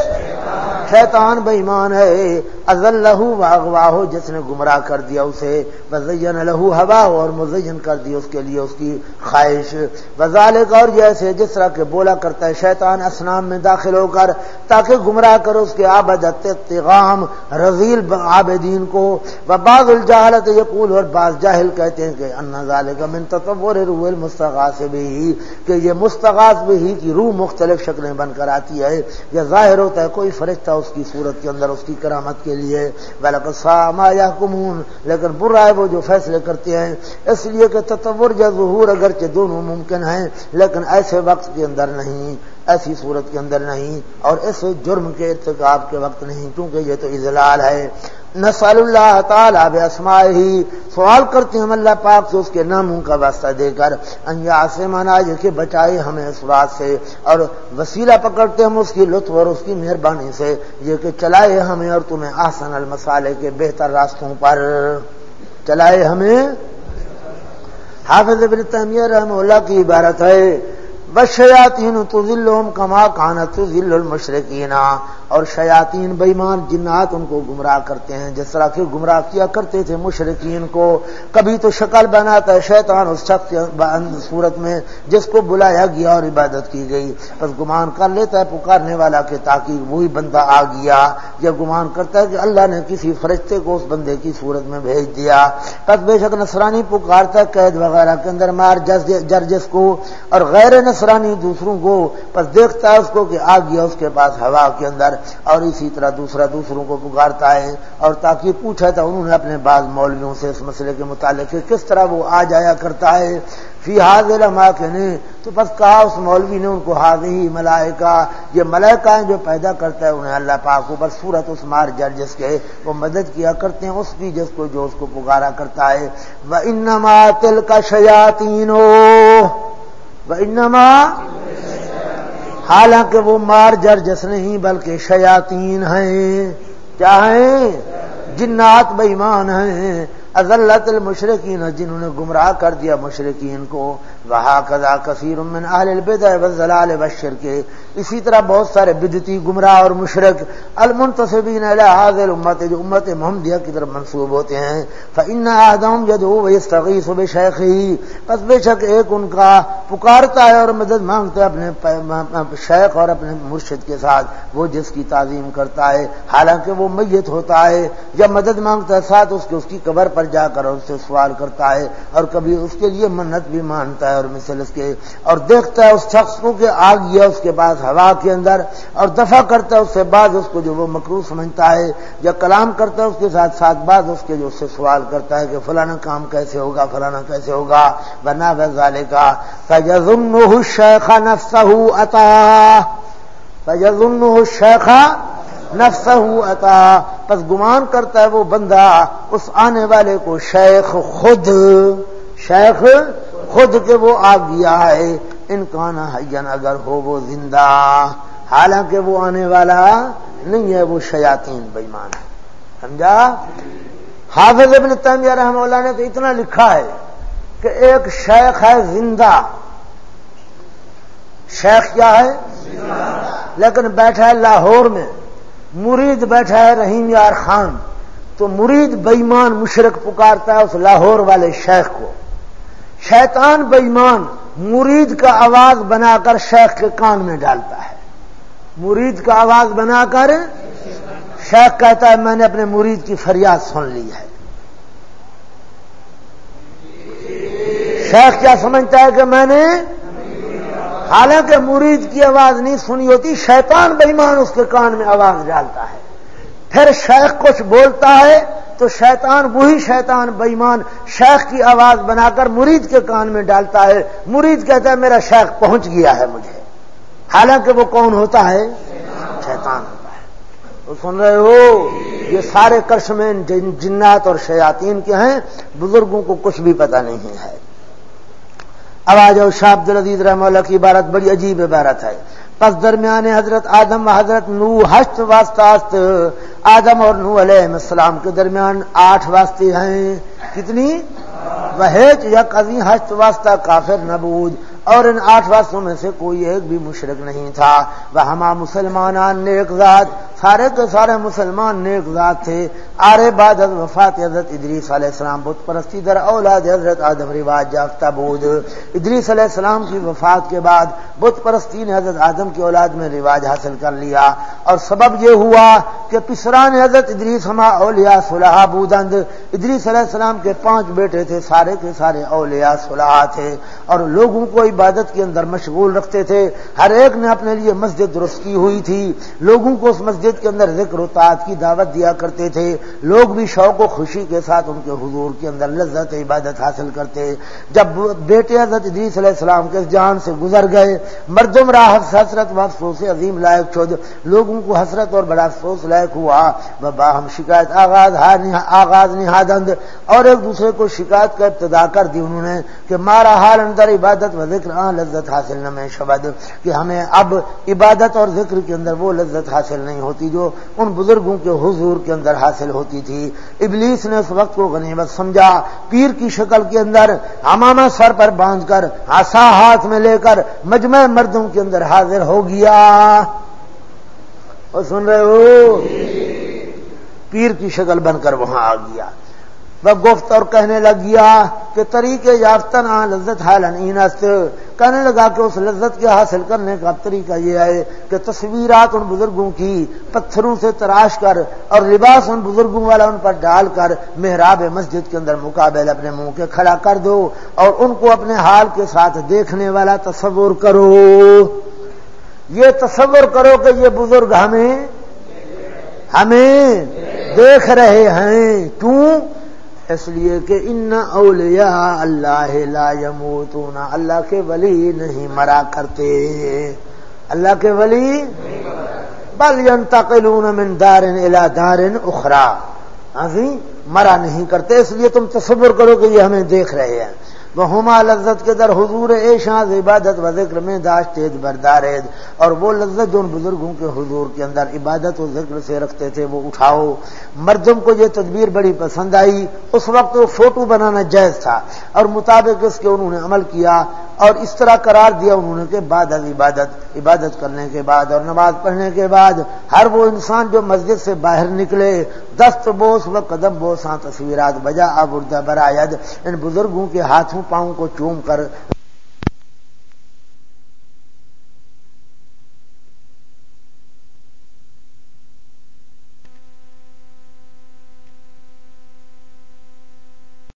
شیطان بےمان ہے۔ ازل لہو واغواہ جس نے گمراہ کر دیا اسے۔ وزین لہو ہوا اور مزین کر دیا اس کے لیے اس کی خواہش۔ وزالک اور جیسے جس طرح کے بولا کرتا ہے، شیطان اسنام میں داخل ہو کر، تاکہ گمراہ کرو اس کے آبد تغام رضیل عابدین کو۔ و بعض الجہلت یقول، اور بعض جاہل کہتے ہیں کہ ان ذالک من تطور روح المستغاث بھی کہ یہ مستغاث بھی کی روح مختلف شکلیں بن کر آتی ہے۔ یا ظاہر ہوتا ہے، کوئی فرشتہ اس کی صورت کے اندر، اس کی کرامت کے لیے۔ یا کمون لیکن برا ہے وہ جو فیصلے کرتے ہیں۔ اس لیے کہ تطور یا ظہور اگرچہ دونوں ممکن ہیں، لیکن ایسے وقت کے اندر نہیں، ایسی صورت کے اندر نہیں، اور اس جرم کے ارتکاب کے وقت نہیں، کیونکہ یہ تو اضلال ہے۔ نسل اللہ تعالیٰ اسما ہی سوال کرتے ہم اللہ پاک سے اس کے ناموں کا واسطہ دے کر انجا سے مانا یہ کہ بچائے ہمیں اس بات سے۔ اور وسیلہ پکڑتے ہم اس کی لطف اور اس کی مہربانی سے، یہ کہ چلائے ہمیں اور تمہیں آسن المسالے کے بہتر راستوں پر۔ چلائے ہمیں۔ حافظ ابن تیمیہ رحمہ اللہ کی عبارت ہے۔ بشیاتین تزلہم کما کانت تزل المشرقین اور شیاطین بےمان جنات ان کو گمراہ کرتے ہیں۔ جس طرح کے گمراہ کیا کرتے تھے مشرقین کو۔ کبھی تو شکل بناتا ہے، شیطان اس شخص صورت میں جس کو بلایا گیا اور عبادت کی گئی۔ بس گمان کر لیتا ہے پکارنے والا کہ تاکہ وہی بندہ آ گیا۔ یا گمان کرتا ہے کہ اللہ نے کسی فرشتے کو اس بندے کی صورت میں بھیج دیا۔ بس بے شک نسرانی پکارتا ہے، قید وغیرہ کے اندر مار جرجس کو۔ اور غیر نسر نصرانی دوسروں کو بس دیکھتا ہے اس کو کہ آ گیا اس کے پاس ہوا کے اندر اور اسی طرح دوسرا دوسروں کو پکارتا ہے اور تاکہ پوچھا تھا انہوں نے اپنے بعض مولویوں سے اس مسئلے کے متعلق کس طرح وہ آ جایا کرتا ہے۔ فی حاضر کے نے تو بس کہا اس مولوی نے ان کو حاضر ہی ملائکہ، یہ ملائکہ جو پیدا کرتا ہے، انہیں اللہ پاک کو بس صورت اس مار جر جس کے وہ مدد کیا کرتے ہیں، اس کی جس کو جو اس کو پکارا کرتا ہے۔ وہ انما تل کا شیاتین انما حالانکہ وہ مار جر جس نہیں بلکہ شیاتی ہیں۔ کیا ہیں؟ جنات بےمان ہیں۔ ازلت المشرقین جنہوں نے گمراہ کر دیا مشرقین کو وہا کذا کثیر من اہل البدع والضلال والشرک اسی طرح بہت سارے بدتی، گمراہ اور مشرق المنتصبین الی هذه الامه جو امت محمدیہ کی طرف منسوب ہوتے ہیں۔ فان ادم يدعو ويستغيث بشيخه۔ پس بے شک ایک ان کا پکارتا ہے اور مدد مانگتا ہے اپنے شیخ اور اپنے مرشد کے ساتھ۔ وہ جس کی تعظیم کرتا ہے، حالانکہ وہ میت ہوتا ہے یا مدد مانگتا ہے، ساتھ اس کے، اس کی قبر پر جا کر اس سے سوال کرتا ہے اور کبھی اس کے لیے منت بھی مانتا ہے اور مثل اس کے اور دیکھتا ہے اس شخص کو کہ آ گیا اس کے پاس ہوا کے اندر اور دفع کرتا ہے اس سے بعد اس کو جو وہ مکرو سمجھتا ہے یا کلام کرتا ہے اس کے ساتھ ساتھ بعد اس کے جو اس سے سوال کرتا ہے کہ فلانا کام کیسے ہوگا، فلانا کیسے ہوگا؟ بنا وزالے کا فجم شیخا نفسہ عطا فجم شیخا نفسہ عطا، پس گمان کرتا ہے وہ بندہ، اس آنے والے کو شیخ خود شیخ خود کے وہ آ گیا ہے۔ ان حین اگر ہو وہ زندہ۔ حالانکہ وہ آنے والا نہیں ہے، وہ شیاتین بےمان ہے۔ سمجھا؟ حافظ ابن تیمیہ رحمہ اللہ نے تو اتنا لکھا ہے کہ ایک شیخ ہے زندہ۔ شیخ کیا ہے؟ لیکن بیٹھا ہے لاہور میں۔ مرید بیٹھا ہے رحیم یار خان، تو مرید بےمان مشرق پکارتا ہے اس لاہور والے شیخ کو۔ شیطان بےمان مرید کا آواز بنا کر شیخ کے کان میں ڈالتا ہے۔ مرید کا آواز بنا کر شیخ کہتا ہے، میں نے اپنے مرید کی فریاد سن لی ہے۔ شیخ کیا سمجھتا ہے کہ میں نے حالانکہ مرید کی آواز نہیں سنی ہوتی، شیطان بےمان اس کے کان میں آواز ڈالتا ہے۔ پھر شیخ کچھ بولتا ہے تو شیطان، وہی شیطان بےمان شیخ کی آواز بنا کر مرید کے کان میں ڈالتا ہے۔ مرید کہتا ہے، میرا شیخ پہنچ گیا ہے مجھے۔ حالانکہ وہ کون ہوتا ہے؟ شیطان ہوتا ہے۔ وہ سن رہے ہو؟ یہ سارے کرشمین جنات اور شیاتین کے ہیں، بزرگوں کو کچھ بھی پتہ نہیں ہے۔ اب آ جاؤ، شاہ عبد العزیز رحم اللہ کی عبارت بڑی عجیب عبارت ہے۔ پس درمیان حضرت آدم و حضرت نو ہشت واسطہ آدم اور نو علیہ السلام کے درمیان آٹھ واسطے ہیں۔ کتنی؟ وہیچ یا کبھی ہشت واسطہ کافر نبود۔ اور ان آٹھ واسطوں میں سے کوئی ایک بھی مشرق نہیں تھا۔ وہ ہما مسلمان نیک ذات۔ سارے کے سارے مسلمان نیک ذات تھے۔ آرے بعد وفات حضرت ادریس علیہ السلام، بت پرستی در اولاد حضرت آدم رواج یافتہ بود۔ ادریس علیہ السلام کی وفات کے بعد بت پرستی نے حضرت آدم کی اولاد میں رواج حاصل کر لیا۔ اور سبب یہ ہوا کہ پسران حضرت ادریس ہما اولیا صلاح بودند۔ ادریس علیہ السلام کے پانچ بیٹے تھے، سارے کے سارے اولیا صلاح تھے اور لوگوں کو عبادت کے اندر مشغول رکھتے تھے۔ ہر ایک نے اپنے لیے مسجد درست کی ہوئی تھی۔ لوگوں کو اس مسجد کے اندر ذکر و تعت کی دعوت دیا کرتے تھے۔ لوگ بھی شوق و خوشی کے ساتھ ان کے حضور کے اندر لذت عبادت حاصل کرتے۔ جب بیٹے حضرت ادریس علیہ السلام کے جان سے گزر گئے، مردم راہ حسرت و افسوس عظیم لائق چھوڑ لوگوں کو حسرت اور بڑا افسوس لائق ہوا بابا ہم شکایت آغاز آغاز نہادند۔ اور ایک دوسرے کو شکایت کا ابتدا کر دی انہوں نے کہ مارا حال اندر عبادت و ذکر، آن لذت حاصل نہ میں شبد، کہ ہمیں اب عبادت اور ذکر کے اندر وہ لذت حاصل نہیں ہوتی جو ان بزرگوں کے حضور کے اندر حاصل ہوتی تھی۔ ابلیس نے اس وقت کو غنیمت سمجھا، پیر کی شکل کے اندر امامہ سر پر باندھ کر آسا ہاتھ میں لے کر مجمع مردوں کے اندر حاضر ہو گیا۔ اور سن رہے ہو؟ پیر کی شکل بن کر وہاں آ گیا۔ وہ گفت اور کہنے لگ گیا کہ طریقے یافتہ نہ، لذت حالست کہنے لگا کہ اس لذت کے حاصل کرنے کا طریقہ یہ ہے کہ تصویرات ان بزرگوں کی پتھروں سے تراش کر اور لباس ان بزرگوں والا ان پر ڈال کر محراب مسجد کے اندر مقابل اپنے منہ کے کھڑا کر دو اور ان کو اپنے حال کے ساتھ دیکھنے والا تصور کرو۔ یہ تصور کرو کہ یہ بزرگ ہمیں ہمیں دیکھ رہے ہیں۔ کیوں؟ اس لیے کہ ان اولیاء اللہ لا یموتون، اللہ کے ولی نہیں مرا کرتے۔ اللہ کے ولی بل ينتقلون من دار الى دار اخرى۔ ہاں مرا نہیں کرتے، اس لیے تم تصور کرو کہ یہ ہمیں دیکھ رہے ہیں۔ وہ ہما لذت کے در حضور اے شاہ عبادت و ذکر میں داشت بردار اور وہ لذت جو ان بزرگوں کے حضور کے اندر عبادت و ذکر سے رکھتے تھے، وہ اٹھاؤ۔ مردم کو یہ تدبیر بڑی پسند آئی۔ اس وقت وہ فوٹو بنانا جائز تھا۔ اور مطابق اس کے انہوں نے عمل کیا۔ اور اس طرح قرار دیا انہوں نے کہ بعد از عبادت عبادت کرنے کے بعد اور نماز پڑھنے کے بعد ہر وہ انسان جو مسجد سے باہر نکلے، دست بوس و قدم بوس ہاں تصویرات بجا ابردہ برآد ان بزرگوں کے ہاتھوں پاؤں کو چوم کر